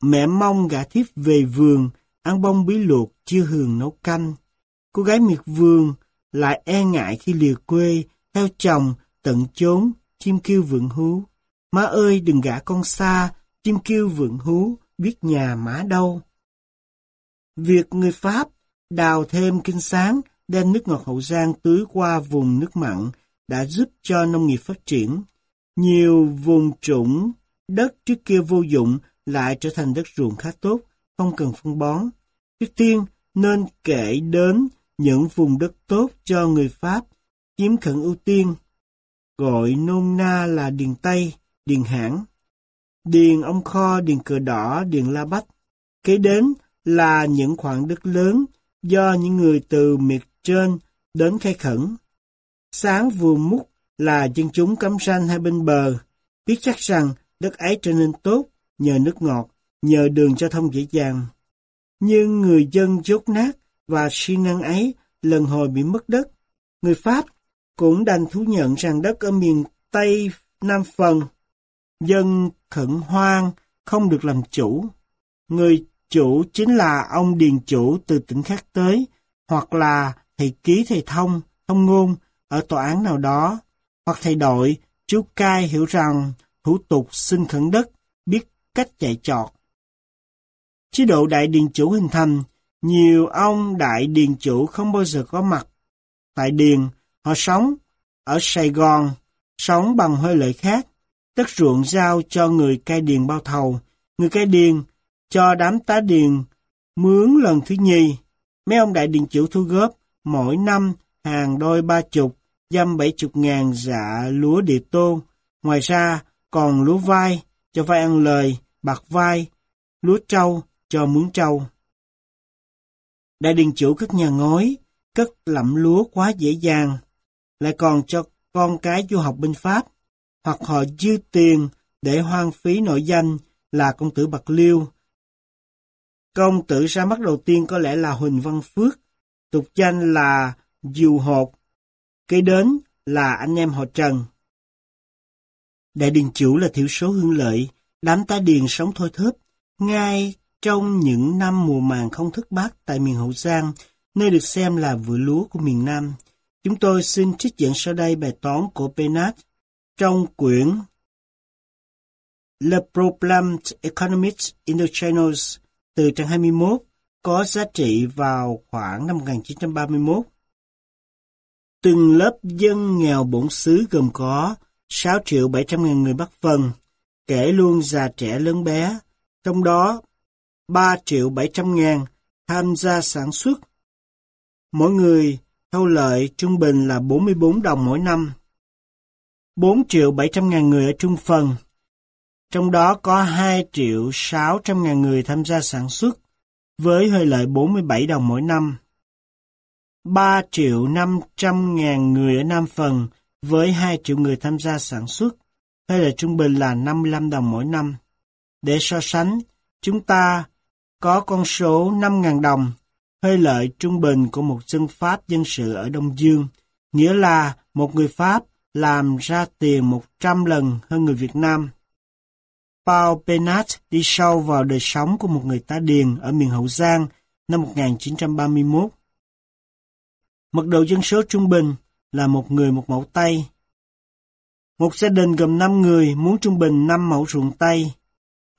Mẹ mong gả thiếp về vườn, ăn bông bí luộc, chưa hường nấu canh. Cô gái miệt vườn lại e ngại khi lìa quê, theo chồng, tận chốn, chim kêu vượng hú. Má ơi đừng gả con xa, chim kêu vượng hú, biết nhà má đâu. Việc người Pháp đào thêm kinh sáng, đem nước ngọt Hậu Giang tưới qua vùng nước mặn đã giúp cho nông nghiệp phát triển. Nhiều vùng trũng, đất trước kia vô dụng lại trở thành đất ruộng khá tốt, không cần phân bón. Trước tiên, nên kể đến những vùng đất tốt cho người Pháp chiếm khẩn ưu tiên, gọi nôm na là Điền Tây, Điền Hãng, Điền Ông Kho, Điền Cờ Đỏ, Điền La Bách. Kế đến là những khoảng đất lớn do những người từ miệt trên đến khai khẩn. Sáng vừa múc là dân chúng cắm ranh hai bên bờ, biết chắc rằng đất ấy trở nên tốt nhờ nước ngọt, nhờ đường giao thông dễ dàng. Nhưng người dân chốt nát và siêng năng ấy lần hồi bị mất đất. Người Pháp cũng đành thú nhận rằng đất ở miền Tây Nam Phần, dân khẩn hoang không được làm chủ. Người chủ chính là ông điền chủ từ tỉnh khác tới, hoặc là thầy ký thầy thông, thông ngôn ở tòa án nào đó, hoặc thầy đội, chú cai hiểu rằng thủ tục xin khẩn đất, biết cách chạy trọt. Chế độ đại điền chủ hình thành, nhiều ông đại điền chủ không bao giờ có mặt. Tại điền, họ sống ở Sài Gòn, sống bằng hơi lợi khác. Đất ruộng giao cho người cai điền bao thầu, người cai điền cho đám tá điền mướn lần thứ nhì. Mấy ông đại điền chủ thu góp mỗi năm hàng đôi ba chục, dăm bảy chục ngàn dạ lúa địa tô. Ngoài ra còn lúa vai cho vai ăn lời, bạc vai, lúa trâu cho mướn trâu. Đại điền chủ cất nhà ngói, cất lẫm lúa quá dễ dàng, lại còn cho con cái du học bên Pháp, hoặc họ dư tiền để hoang phí nội danh là công tử Bạc Liêu, Công tử ra mắt đầu tiên có lẽ là Huỳnh Văn Phước, tục danh là Diều Hột, kế đến là anh em họ Trần. Đại điền chủ là thiểu số hương lợi, đám ta điền sống thôi thớp, ngay trong những năm mùa màng không thức bát tại miền Hậu Giang, nơi được xem là vựa lúa của miền Nam. Chúng tôi xin trích dẫn sau đây bài toán của Penat trong quyển Le Problem Economics in the Channels từ trang 21 có giá trị vào khoảng năm 1931. Từng lớp dân nghèo bổn xứ gồm có 6 triệu 700 ngàn người Bắc Vân, kể luôn già trẻ lớn bé, trong đó 3 triệu 700 ngàn tham gia sản xuất. Mỗi người thâu lợi trung bình là 44 đồng mỗi năm. 4 triệu 700 ngàn người ở Trung Phần, trong đó có 2 triệu 600 ngàn người tham gia sản xuất, với hơi lợi 47 đồng mỗi năm. 3 triệu 500 ngàn người ở Nam Phần, với 2 triệu người tham gia sản xuất, hơi lợi trung bình là 55 đồng mỗi năm. Để so sánh, chúng ta có con số 5.000 đồng, hơi lợi trung bình của một dân Pháp dân sự ở Đông Dương, nghĩa là một người Pháp làm ra tiền 100 lần hơn người Việt Nam. Paul Penat đi sâu vào đời sống của một người tá điền ở miền Hậu Giang năm 1931. Mật độ dân số trung bình là một người một mẫu Tây. Một gia đình gồm 5 người muốn trung bình 5 mẫu ruộng Tây.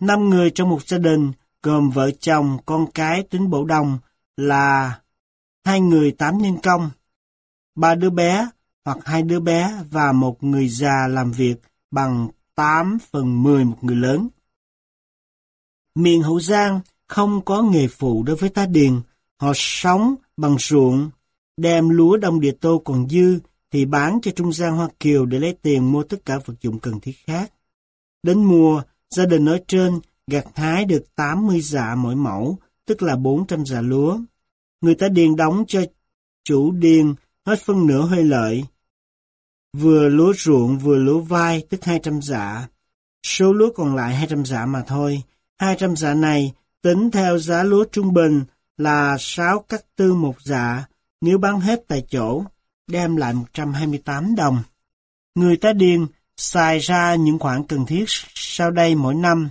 5 người trong một gia đình gồm vợ chồng, con cái tính bổ đồng là hai người tám nhân công, ba đứa bé hoặc hai đứa bé và một người già làm việc bằng 8 phần 10 một người lớn. Miền Hậu Giang không có nghề phụ đối với tá điền, họ sống bằng ruộng, đem lúa đông địa tô còn dư thì bán cho Trung Gian Hoa Kiều để lấy tiền mua tất cả vật dụng cần thiết khác. Đến mùa, gia đình ở trên gặt hái được 80 dạ mỗi mẫu, tức là 400 dạ lúa. Người ta điền đóng cho chủ điền hết phân nửa hơi lợi. Vừa lúa ruộng vừa lúa vai, tức 200 dạ. Số lúa còn lại 200 dạ mà thôi. 200 dạ này tính theo giá lúa trung bình là 6 cắt tư một dạ, nếu bán hết tại chỗ, đem lại 128 đồng. Người ta điền xài ra những khoản cần thiết sau đây mỗi năm.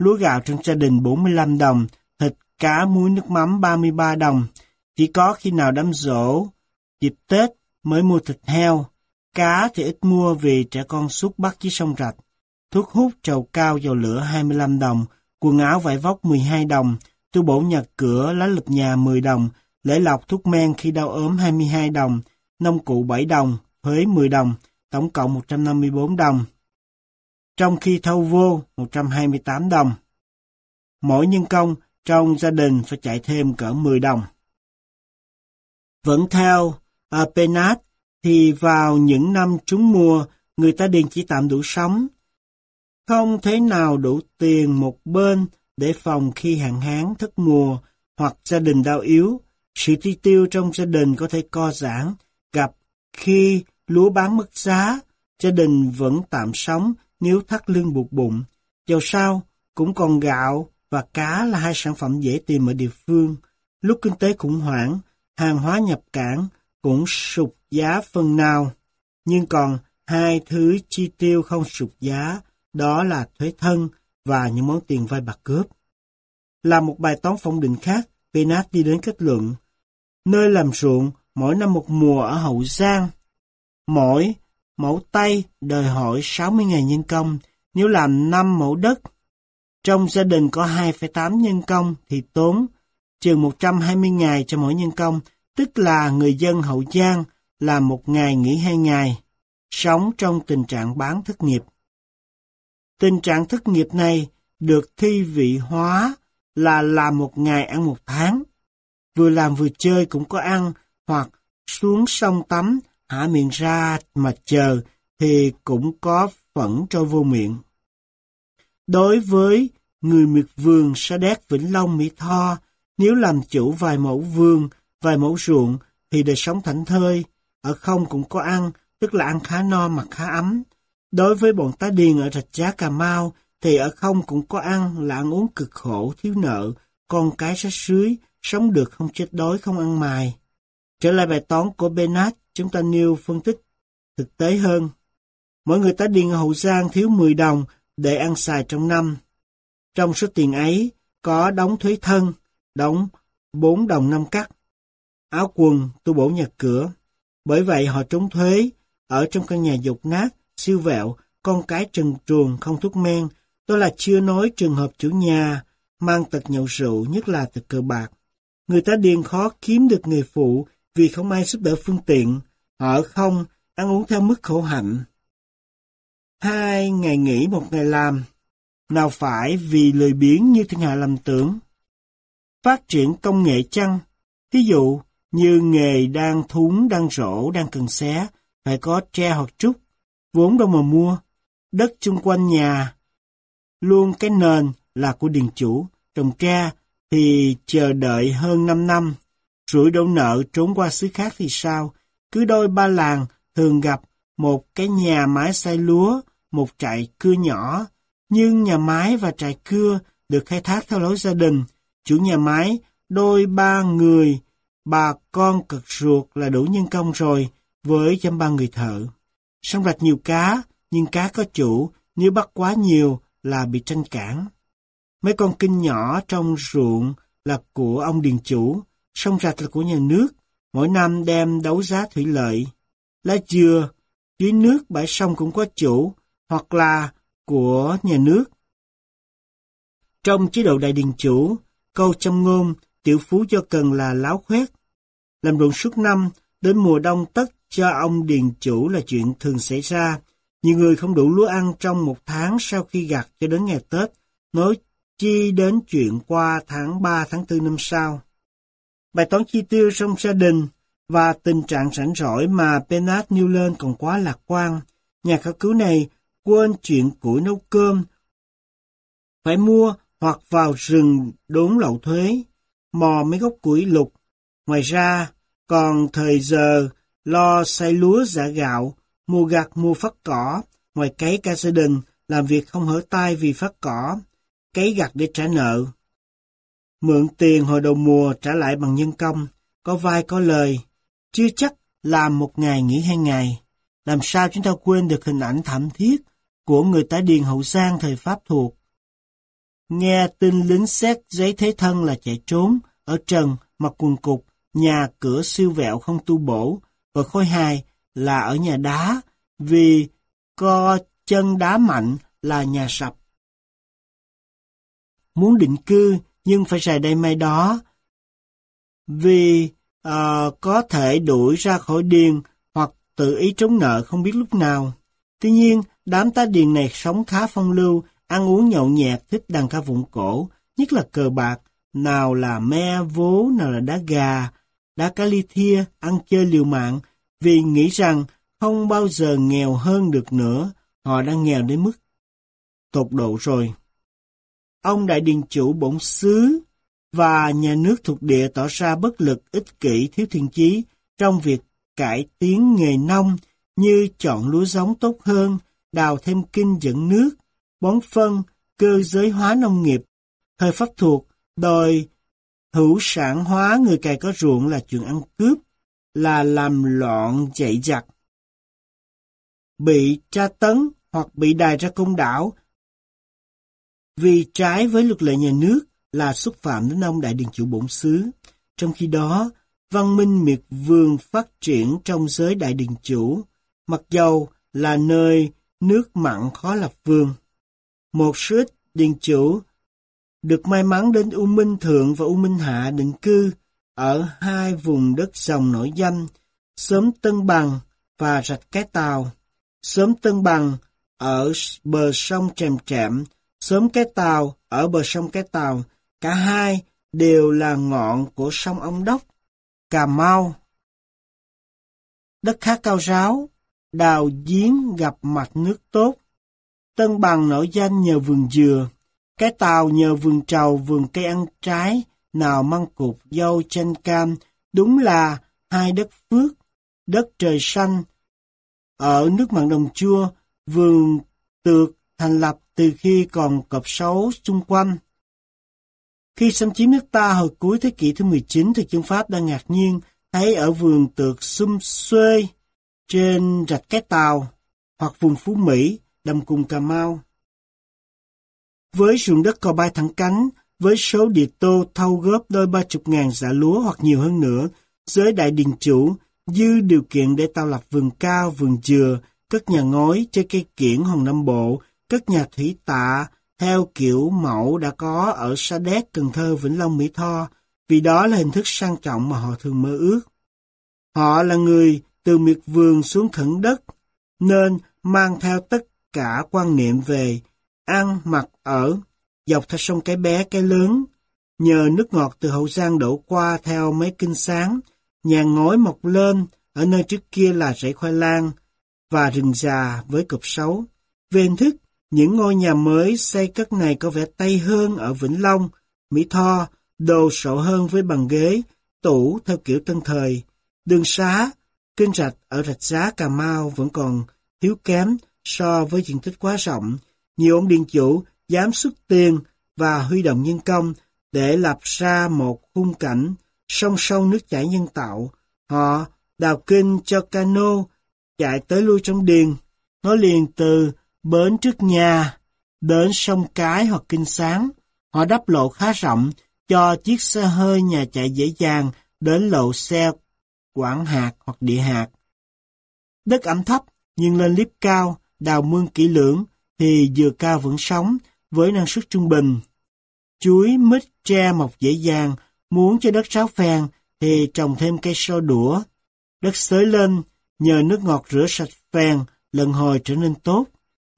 Lúa gạo trong gia đình 45 đồng, thịt cá muối nước mắm 33 đồng. Chỉ có khi nào đám rỗ, dịp Tết mới mua thịt heo. Cá thì ít mua vì trẻ con suốt bắt dưới sông rạch. Thuốc hút trầu cao dầu lửa 25 đồng, quần áo vải vóc 12 đồng, tu bổ nhà cửa, lá lụp nhà 10 đồng, lễ lọc thuốc men khi đau ốm 22 đồng, nông cụ 7 đồng, thuế 10 đồng, tổng cộng 154 đồng. Trong khi thâu vô 128 đồng. Mỗi nhân công trong gia đình phải chạy thêm cỡ 10 đồng. Vẫn theo Penat thì vào những năm trúng mùa, người ta điền chỉ tạm đủ sống. Không thế nào đủ tiền một bên để phòng khi hạn hán thất mùa hoặc gia đình đau yếu. Sự chi tiêu trong gia đình có thể co giãn, gặp khi lúa bán mất giá, gia đình vẫn tạm sống nếu thắt lưng buộc bụng. Dầu sao, cũng còn gạo và cá là hai sản phẩm dễ tìm ở địa phương. Lúc kinh tế khủng hoảng, hàng hóa nhập cảng cũng sụt giá phần nào. Nhưng còn hai thứ chi tiêu không sụt giá, đó là thuế thân và những món tiền vay bạc cướp. Là một bài toán phong định khác, Penat đi đến kết luận. Nơi làm ruộng mỗi năm một mùa ở Hậu Giang. Mỗi mẫu Tây đòi hỏi 60.000 nhân công, nếu làm 5 mẫu đất. Trong gia đình có 2,8 nhân công thì tốn chừng 120 ngày cho mỗi nhân công, tức là người dân Hậu Giang làm một ngày nghỉ hai ngày, sống trong tình trạng bán thất nghiệp. Tình trạng thất nghiệp này được thi vị hóa là làm một ngày ăn một tháng. Vừa làm vừa chơi cũng có ăn, hoặc xuống sông tắm, hả miệng ra mà chờ thì cũng có phẫn cho vô miệng. Đối với người miệt vườn Sa Đéc Vĩnh Long Mỹ Tho, nếu làm chủ vài mẫu vườn, vài mẫu ruộng thì đời sống thảnh thơi, ở không cũng có ăn, tức là ăn khá no mà khá ấm. Đối với bọn tá điền ở rạch giá Cà Mau thì ở không cũng có ăn là ăn uống cực khổ, thiếu nợ, con cái sát sưới, sống được không chết đói, không ăn mài. Trở lại bài toán của Bernard, chúng ta nêu phân tích thực tế hơn. Mỗi người tá điền ở Hậu Giang thiếu 10 đồng để ăn xài trong năm. Trong số tiền ấy, có đóng thuế thân, đóng 4 đồng năm cắt, áo quần, tu bổ nhà cửa. Bởi vậy họ trốn thuế, ở trong căn nhà dục nát, siêu vẹo, con cái trần truồng không thuốc men, tôi là chưa nói trường hợp chủ nhà mang tật nhậu rượu, nhất là tật cờ bạc. Người ta điền khó kiếm được người phụ vì không ai giúp đỡ phương tiện, họ không ăn uống theo mức khổ hạnh. Hai ngày nghỉ một ngày làm, nào phải vì lười biếng như thiên hạ lầm tưởng. Phát triển công nghệ chăng, ví dụ như nghề đang thúng, đang rổ, đang cần xé, phải có tre hoặc trúc, vốn đâu mà mua, đất chung quanh nhà, luôn cái nền là của điền chủ, trồng tre thì chờ đợi hơn 5 năm, rủi đổ nợ trốn qua xứ khác thì sao? Cứ đôi ba làng thường gặp một cái nhà máy xây lúa, một trại cưa nhỏ, nhưng nhà máy và trại cưa được khai thác theo lối gia đình. Chủ nhà máy, đôi ba người, bà con cực ruột là đủ nhân công rồi, với trăm ba người thợ. Sông rạch nhiều cá, nhưng cá có chủ, nếu bắt quá nhiều là bị tranh cản. Mấy con kinh nhỏ trong ruộng là của ông điền chủ, sông rạch là của nhà nước, mỗi năm đem đấu giá thủy lợi. Lá dừa, dưới nước bãi sông cũng có chủ, hoặc là của nhà nước. Trong chế độ đại điền chủ, câu trong ngôn, tiểu phú cho cần là láo khoét. Làm ruộng suốt năm, đến mùa đông tất cho ông điền chủ là chuyện thường xảy ra. Nhiều người không đủ lúa ăn trong một tháng sau khi gặt cho đến ngày Tết, nói chi đến chuyện qua tháng 3 tháng 4 năm sau. Bài toán chi tiêu trong gia đình và tình trạng rảnh rỗi mà Bernard nêu lên còn quá lạc quan. Nhà khảo cứu này quên chuyện củi nấu cơm, phải mua hoặc vào rừng đốn lậu thuế, mò mấy gốc củi lục. Ngoài ra, còn thời giờ lo xay lúa giả gạo, mua gặt mua phát cỏ, ngoài cấy ca gia đình, làm việc không hở tay vì phát cỏ, cấy gặt để trả nợ. Mượn tiền hồi đầu mùa trả lại bằng nhân công, có vai có lời, chưa chắc làm một ngày nghỉ hai ngày. Làm sao chúng ta quên được hình ảnh thảm thiết của người tá điền hậu sang thời Pháp thuộc. Nghe tin lính xét giấy thế thân là chạy trốn, ở trần, mặc quần cục, nhà cửa siêu vẹo không tu bổ, và khôi hài là ở nhà đá, vì co chân đá mạnh là nhà sập. Muốn định cư nhưng phải xài đây mai đó, vì uh, có thể đuổi ra khỏi điền hoặc tự ý trốn nợ không biết lúc nào. Tuy nhiên, đám tá điền này sống khá phong lưu, ăn uống nhậu nhẹt, thích đàn ca vụng cổ, nhất là cờ bạc, nào là me vố, nào là đá gà, đá cá ly thia, ăn chơi liều mạng, vì nghĩ rằng không bao giờ nghèo hơn được nữa, họ đang nghèo đến mức tột độ rồi. Ông đại điền chủ bổn xứ và nhà nước thuộc địa tỏ ra bất lực, ích kỷ, thiếu thiện chí trong việc cải tiến nghề nông như chọn lúa giống tốt hơn, đào thêm kinh dẫn nước, bón phân, cơ giới hóa nông nghiệp. Thời pháp thuộc, đòi hữu sản hóa người cày có ruộng là chuyện ăn cướp, là làm loạn chạy giặc. Bị tra tấn hoặc bị đài ra công đảo vì trái với luật lệ nhà nước là xúc phạm đến ông đại điện chủ bổn xứ. Trong khi đó, văn minh miệt vườn phát triển trong giới đại điện chủ, mặc dầu là nơi nước mặn khó lập vườn. Một số ít điện chủ được may mắn đến U Minh Thượng và U Minh Hạ định cư ở hai vùng đất dòng nổi danh, xóm Tân Bằng và Rạch Cái Tàu. Xóm Tân Bằng ở bờ sông Trèm Trạm, xóm Cái Tàu ở bờ sông Cái Tàu, cả hai đều là ngọn của sông Ông Đốc, Cà Mau. Đất khá cao ráo, đào giếng gặp mặt nước tốt. Tân Bằng nổi danh nhờ vườn dừa, cái tàu nhờ vườn trầu vườn cây ăn trái, nào măng cụt, dâu, chanh cam, đúng là hai đất phước, đất trời xanh. Ở nước mặn đồng chua, vườn tược thành lập từ khi còn cọp sấu xung quanh. Khi xâm chiếm nước ta hồi cuối thế kỷ thứ 19 thì dân Pháp đang ngạc nhiên thấy ở vườn tược xum xuê trên rạch cái tàu hoặc vùng Phú Mỹ đầm cùng Cà Mau. Với ruộng đất cò bay thẳng cánh, với số địa tô thâu góp đôi ba chục ngàn giả lúa hoặc nhiều hơn nữa, giới đại điền chủ dư điều kiện để tạo lập vườn cao, vườn dừa, cất nhà ngói, chơi cây kiển hòn Nam Bộ, các nhà thủy tạ, theo kiểu mẫu đã có ở Sa Đéc, Cần Thơ, Vĩnh Long, Mỹ Tho, vì đó là hình thức sang trọng mà họ thường mơ ước. Họ là người từ miệt vườn xuống thẩn đất, nên mang theo tất cả quan niệm về ăn, mặc, ở, dọc theo sông cái bé cái lớn, nhờ nước ngọt từ Hậu Giang đổ qua theo mấy kinh sáng, nhà ngói mọc lên, ở nơi trước kia là rẫy khoai lang, và rừng già với cụp sấu. Về hình thức, những ngôi nhà mới xây cất này có vẻ tây hơn ở Vĩnh Long, Mỹ Tho, đồ sộ hơn với bàn ghế, tủ theo kiểu tân thời. Đường xá, kênh rạch ở rạch giá Cà Mau vẫn còn thiếu kém so với diện tích quá rộng. Nhiều ông điện chủ dám xuất tiền và huy động nhân công để lập ra một khung cảnh sông sâu nước chảy nhân tạo. Họ đào kinh cho cano chạy tới lui trong điền. Nó liền từ bến trước nhà đến sông Cái hoặc Kinh Sáng. Họ đắp lộ khá rộng cho chiếc xe hơi nhà chạy dễ dàng đến lộ xe quảng hạt hoặc địa hạt. Đất ẩm thấp nhưng lên liếp cao, đào mương kỹ lưỡng thì dừa cao vẫn sống với năng suất trung bình. Chuối, mít, tre mọc dễ dàng, muốn cho đất ráo phèn thì trồng thêm cây sâu đũa. Đất xới lên, nhờ nước ngọt rửa sạch phèn, lần hồi trở nên tốt.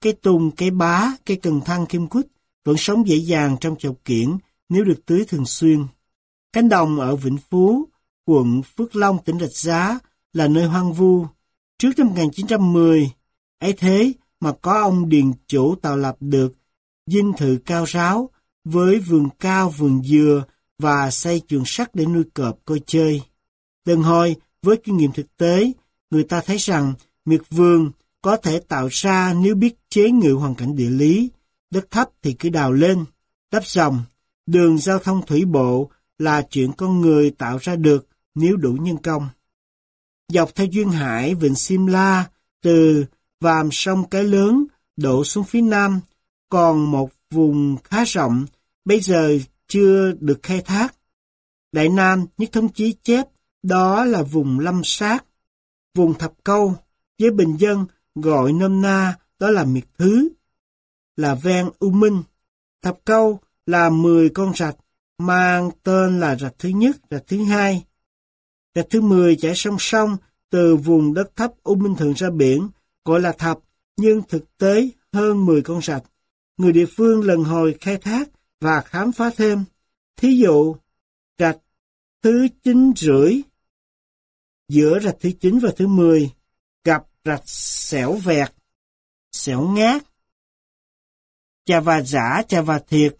Cây tùng, cây bá, cây cần thăng kim quýt vẫn sống dễ dàng trong chậu kiển nếu được tưới thường xuyên. Cánh đồng ở Vĩnh Phú, quận Phước Long, tỉnh Rạch Giá là nơi hoang vu. Trước năm 1910, ấy thế mà có ông điền chủ tạo lập được dinh thự cao ráo với vườn cao, vườn dừa và xây chuồng sắt để nuôi cọp coi chơi. Lần hồi, với kinh nghiệm thực tế, người ta thấy rằng miệt vườn có thể tạo ra nếu biết chế ngự hoàn cảnh địa lý. Đất thấp thì cứ đào lên, đắp dòng. Đường giao thông thủy bộ là chuyện con người tạo ra được nếu đủ nhân công. Dọc theo duyên hải vịnh Simla, từ vàm sông Cái Lớn đổ xuống phía nam, còn một vùng khá rộng, bây giờ chưa được khai thác. Đại Nam nhất thống chí chép đó là vùng lâm sát, vùng thập câu, với bình dân gọi nôm na đó là miệt thứ, là ven U Minh. Thập câu là 10 con rạch, mang tên là rạch thứ nhất, rạch thứ hai. Rạch thứ 10 chảy song song từ vùng đất thấp U Minh Thượng ra biển, gọi là thập, nhưng thực tế hơn 10 con rạch. Người địa phương lần hồi khai thác và khám phá thêm. Thí dụ, rạch thứ chín rưỡi, giữa rạch thứ 9 và thứ 10, rạch xẻo vẹt, xẻo ngát, trà và giả, trà và thiệt,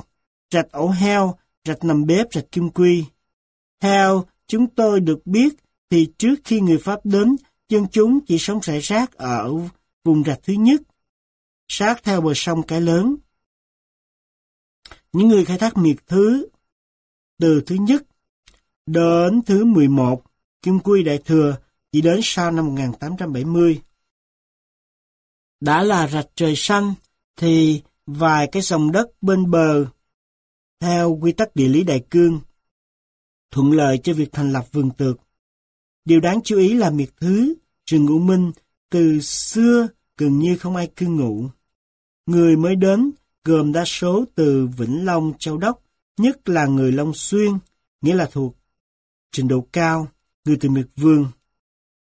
rạch ổ heo, rạch nằm bếp, rạch kim quy. Theo chúng tôi được biết thì trước khi người Pháp đến, dân chúng chỉ sống rải rác ở vùng rạch thứ nhất, sát theo bờ sông cái lớn. Những người khai thác miệt thứ từ thứ nhất đến thứ 11, Kim Quy Đại Thừa chỉ đến sau năm 1870. Đã là rạch trời xanh, thì vài cái sông đất bên bờ, theo quy tắc địa lý đại cương, thuận lợi cho việc thành lập vườn tược. Điều đáng chú ý là miệt thứ, rừng U Minh, từ xưa gần như không ai cư ngụ. Người mới đến gồm đa số từ Vĩnh Long, Châu Đốc, nhất là người Long Xuyên, nghĩa là thuộc trình độ cao, người từ miệt vương.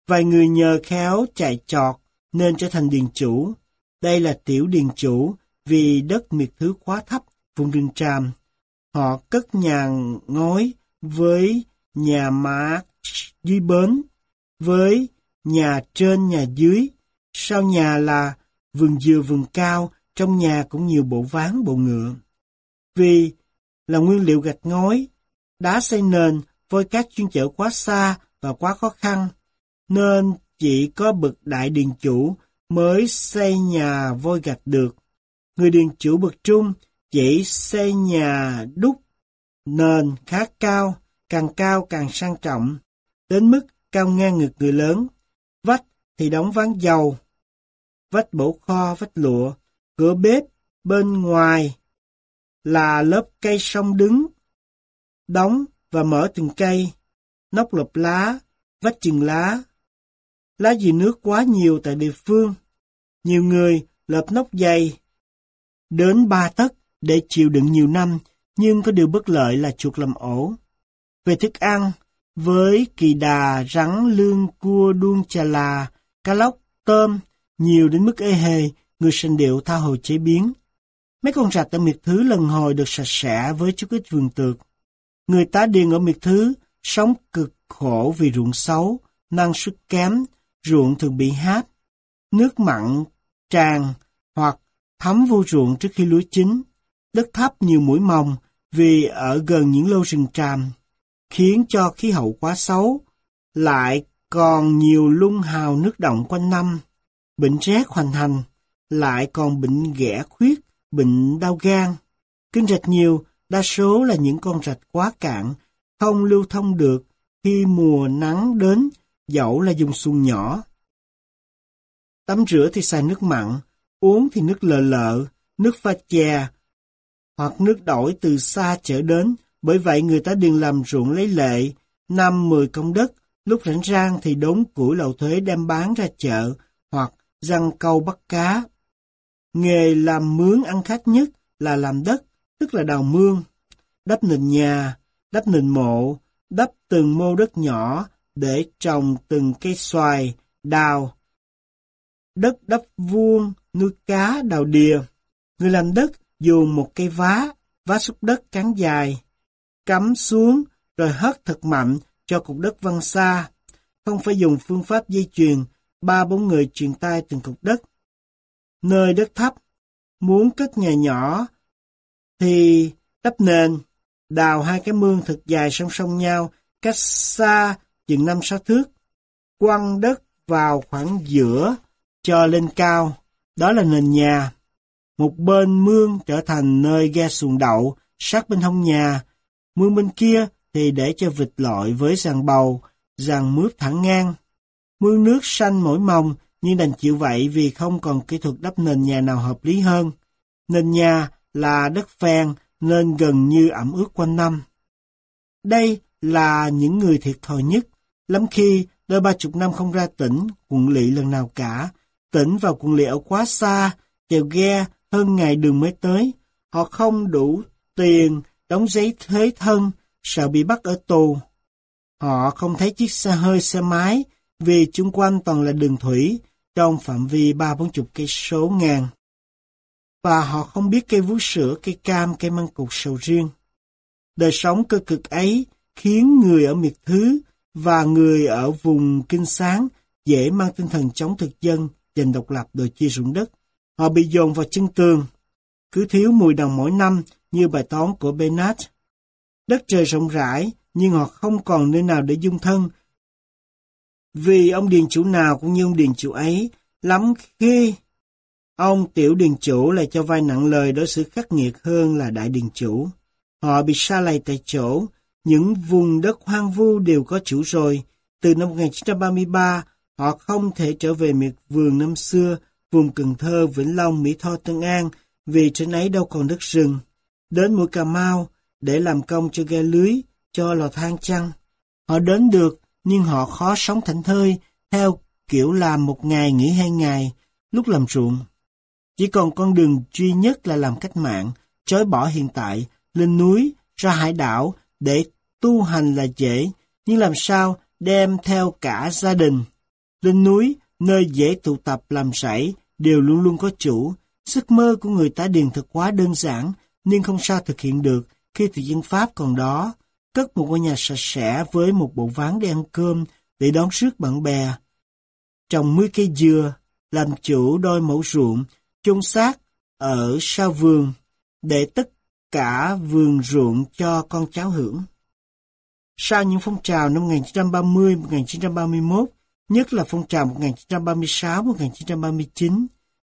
Vài người nhờ khéo chạy trọt nên trở thành điền chủ. Đây là tiểu điền chủ vì đất miệt thứ quá thấp, vùng rừng tràm. Họ cất nhà ngói với nhà má dưới bến, với nhà trên nhà dưới. Sau nhà là vườn dừa vườn cao, trong nhà cũng nhiều bộ ván bộ ngựa. Vì là nguyên liệu gạch ngói, đá xây nền, vôi cát chuyên chở quá xa và quá khó khăn, nên chỉ có bậc đại điền chủ mới xây nhà vôi gạch được. Người điền chủ bậc trung chỉ xây nhà đúc nền khá cao, càng cao càng sang trọng, đến mức cao ngang ngực người lớn. Vách thì đóng ván dầu, vách bổ kho, vách lụa, cửa bếp bên ngoài là lớp cây sông đứng, đóng và mở từng cây, nóc lợp lá, vách chừng lá. Lá dì nước quá nhiều tại địa phương, nhiều người lợp nóc dày, đến ba tấc để chịu đựng nhiều năm, nhưng có điều bất lợi là chuột làm ổ. Về thức ăn, với kỳ đà, rắn, lương, cua, đuông, chà là, cá lóc, tôm, nhiều đến mức ê hề, người sinh điệu tha hồ chế biến. Mấy con rạch ở miệt thứ lần hồi được sạch sẽ với chút ít vườn tược. Người tá điền ở miệt thứ sống cực khổ vì ruộng xấu, năng suất kém, ruộng thường bị háp, nước mặn, tràn hoặc thấm vô ruộng trước khi lúa chín, đất thấp nhiều mũi mồng vì ở gần những lô rừng tràm, khiến cho khí hậu quá xấu, lại còn nhiều lung hào nước động quanh năm, bệnh rét hoành hành, lại còn bệnh ghẻ khuyết, bệnh đau gan. Kinh rạch nhiều, đa số là những con rạch quá cạn, không lưu thông được khi mùa nắng đến dẫu là dùng xuồng nhỏ. Tắm rửa thì xài nước mặn, uống thì nước lợ lợ, nước pha chè, hoặc nước đổi từ xa chở đến, bởi vậy người ta đừng làm ruộng lấy lệ, năm mười công đất, lúc rảnh rang thì đốn củi lậu thuế đem bán ra chợ, hoặc răng câu bắt cá. Nghề làm mướn ăn khách nhất là làm đất, tức là đào mương, đắp nền nhà, đắp nền mộ, đắp từng mô đất nhỏ để trồng từng cây xoài, đào. Đất đắp vuông, nuôi cá, đào đìa. Người làm đất dùng một cây vá, vá xúc đất cán dài, cắm xuống rồi hất thật mạnh cho cục đất văng xa. Không phải dùng phương pháp dây chuyền, ba bốn người truyền tay từng cục đất. Nơi đất thấp, muốn cất nhà nhỏ thì đắp nền, đào hai cái mương thật dài song song nhau, cách xa chừng năm sáu thước, quăng đất vào khoảng giữa cho lên cao, đó là nền nhà. Một bên mương trở thành nơi ghe xuồng đậu, sát bên hông nhà, mương bên kia thì để cho vịt lội với giàn bầu, giàn mướp thẳng ngang. Mương nước xanh mỗi mông, nhưng đành chịu vậy vì không còn kỹ thuật đắp nền nhà nào hợp lý hơn. Nền nhà là đất phèn nên gần như ẩm ướt quanh năm. Đây là những người thiệt thòi nhất, lắm khi đôi ba chục năm không ra tỉnh, quận lỵ lần nào cả. Tỉnh và quận lỵ ở quá xa, chèo ghe hơn ngày đường mới tới. Họ không đủ tiền đóng giấy thuế thân, sợ bị bắt ở tù. Họ không thấy chiếc xe hơi xe máy vì chung quanh toàn là đường thủy trong phạm vi ba bốn chục cây số ngàn. Và họ không biết cây vú sữa, cây cam, cây măng cụt sầu riêng. Đời sống cơ cực ấy khiến người ở miệt thứ và người ở vùng kinh sáng dễ mang tinh thần chống thực dân, giành độc lập đòi chia ruộng đất. Họ bị dồn vào chân tường, cứ thiếu 10 đồng mỗi năm như bài toán của Bernard. Đất trời rộng rãi, nhưng họ không còn nơi nào để dung thân. Vì ông điền chủ nào cũng như ông điền chủ ấy, lắm khi ông tiểu điền chủ lại cho vai nặng lời đối xử khắc nghiệt hơn là đại điền chủ. Họ bị xa lầy tại chỗ, những vùng đất hoang vu đều có chủ rồi. Từ năm 1933, họ không thể trở về miệt vườn năm xưa, vùng Cần Thơ, Vĩnh Long, Mỹ Tho, Tân An, vì trên ấy đâu còn đất rừng. Đến mũi Cà Mau để làm công cho ghe lưới, cho lò than chăng. Họ đến được, nhưng họ khó sống thảnh thơi, theo kiểu làm một ngày nghỉ hai ngày, lúc làm ruộng. Chỉ còn con đường duy nhất là làm cách mạng, chối bỏ hiện tại, lên núi, ra hải đảo, để tu hành là dễ, nhưng làm sao đem theo cả gia đình. Lên núi, nơi dễ tụ tập làm rẫy, đều luôn luôn có chủ. Giấc mơ của người ta điền thật quá đơn giản, nhưng không sao thực hiện được khi thực dân Pháp còn đó. Cất một ngôi nhà sạch sẽ với một bộ ván để ăn cơm, để đón rước bạn bè. Trồng mươi cây dừa, làm chủ đôi mẫu ruộng, chôn xác ở sau vườn, để tất cả vườn ruộng cho con cháu hưởng. Sau những phong trào năm 1930-1931, nhất là phong trào 1936-1939,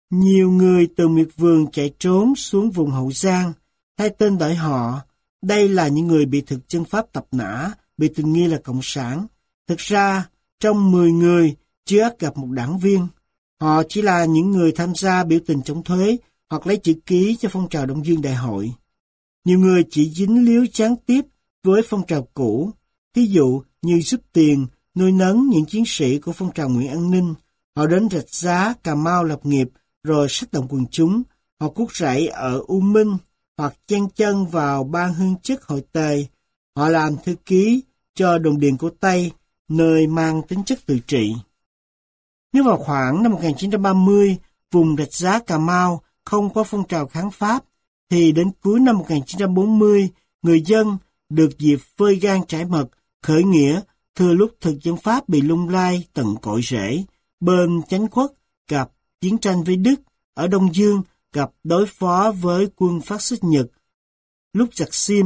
nhiều người từ miệt vườn chạy trốn xuống vùng Hậu Giang, thay tên đổi họ. Đây là những người bị thực chân Pháp tập nã, bị tình nghi là Cộng sản. Thực ra, trong 10 người, chưa gặp một đảng viên. Họ chỉ là những người tham gia biểu tình chống thuế hoặc lấy chữ ký cho phong trào Đông Dương Đại hội. Nhiều người chỉ dính líu gián tiếp với phong trào cũ, ví dụ như giúp tiền, nuôi nấng những chiến sĩ của phong trào Nguyễn An Ninh. Họ đến rạch giá, Cà Mau lập nghiệp, rồi sách động quần chúng. Họ cút rẫy ở U Minh, hoặc chen chân vào ban hương chức hội tề. Họ làm thư ký cho đồng điền của Tây, nơi mang tính chất tự trị. Nếu vào khoảng năm 1930, vùng rạch giá Cà Mau không có phong trào kháng Pháp, thì đến cuối năm 1940, người dân được dịp phơi gan trải mật, khởi nghĩa, thừa lúc thực dân Pháp bị lung lai tận cội rễ, bên chánh khuất gặp chiến tranh với Đức, ở Đông Dương gặp đối phó với quân phát xít Nhật, lúc giặc xiêm.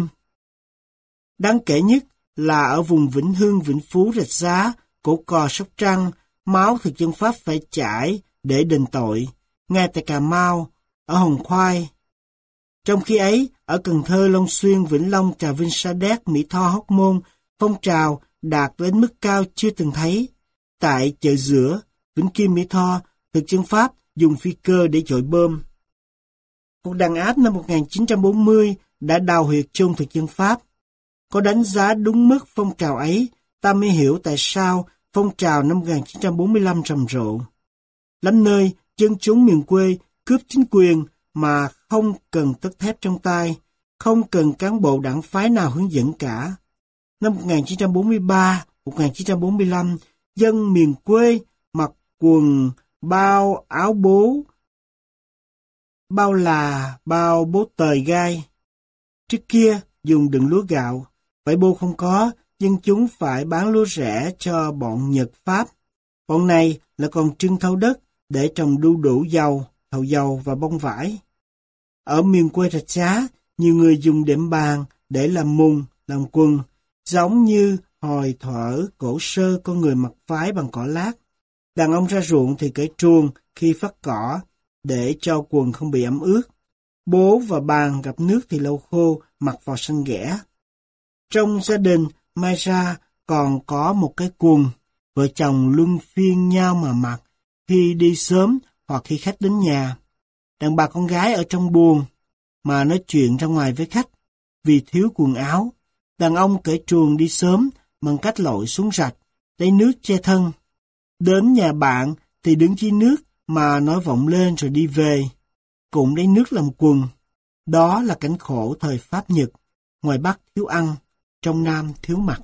Đáng kể nhất là ở vùng Vĩnh Hương, Vĩnh Phú, Rạch Giá, Cổ Cò, Sóc Trăng, máu thực dân Pháp phải chảy để đền tội, ngay tại Cà Mau, ở Hồng Khoai, trong khi ấy, ở Cần Thơ, Long Xuyên, Vĩnh Long, Trà Vinh, Sa Đéc, Mỹ Tho, Hóc Môn, phong trào đạt đến mức cao chưa từng thấy. tại chợ giữa, Vĩnh Kim Mỹ Tho, thực dân Pháp dùng phi cơ để dội bơm. Cuộc đàn áp năm 1940 đã đào huyệt chôn thực dân Pháp. Có đánh giá đúng mức phong trào ấy, ta mới hiểu tại sao phong trào năm 1945 rầm rộ. Lắm nơi, dân chúng miền quê cướp chính quyền mà không cần tất thép trong tay, không cần cán bộ đảng phái nào hướng dẫn cả. Năm 1943, 1945, dân miền quê mặc quần, bao, áo bố, bao là, bao bố tời gai. Trước kia, dùng đựng lúa gạo, vậy bô không có, nhưng chúng phải bán lúa rẻ cho bọn Nhật Pháp. Bọn này là còn trưng thâu đất để trồng đu đủ dầu, thầu dầu và bông vải. Ở miền quê rạch giá, nhiều người dùng đệm bàn để làm mùng, làm quần, giống như hồi thở cổ sơ con người mặc phái bằng cỏ lát. Đàn ông ra ruộng thì cởi truồng khi phát cỏ, để cho quần không bị ẩm ướt. Bố và bàn gặp nước thì lâu khô, mặc vào sân ghẻ. Trong gia đình, mai ra còn có một cái quần, vợ chồng luân phiên nhau mà mặc, khi đi sớm hoặc khi khách đến nhà. Đàn bà con gái ở trong buồng, mà nói chuyện ra ngoài với khách, vì thiếu quần áo. Đàn ông cởi truồng đi sớm bằng cách lội xuống rạch, lấy nước che thân. Đến nhà bạn thì đứng dưới nước mà nói vọng lên rồi đi về. Cũng lấy nước làm quần. Đó là cảnh khổ thời Pháp Nhật. Ngoài Bắc thiếu ăn, trong Nam thiếu mặc.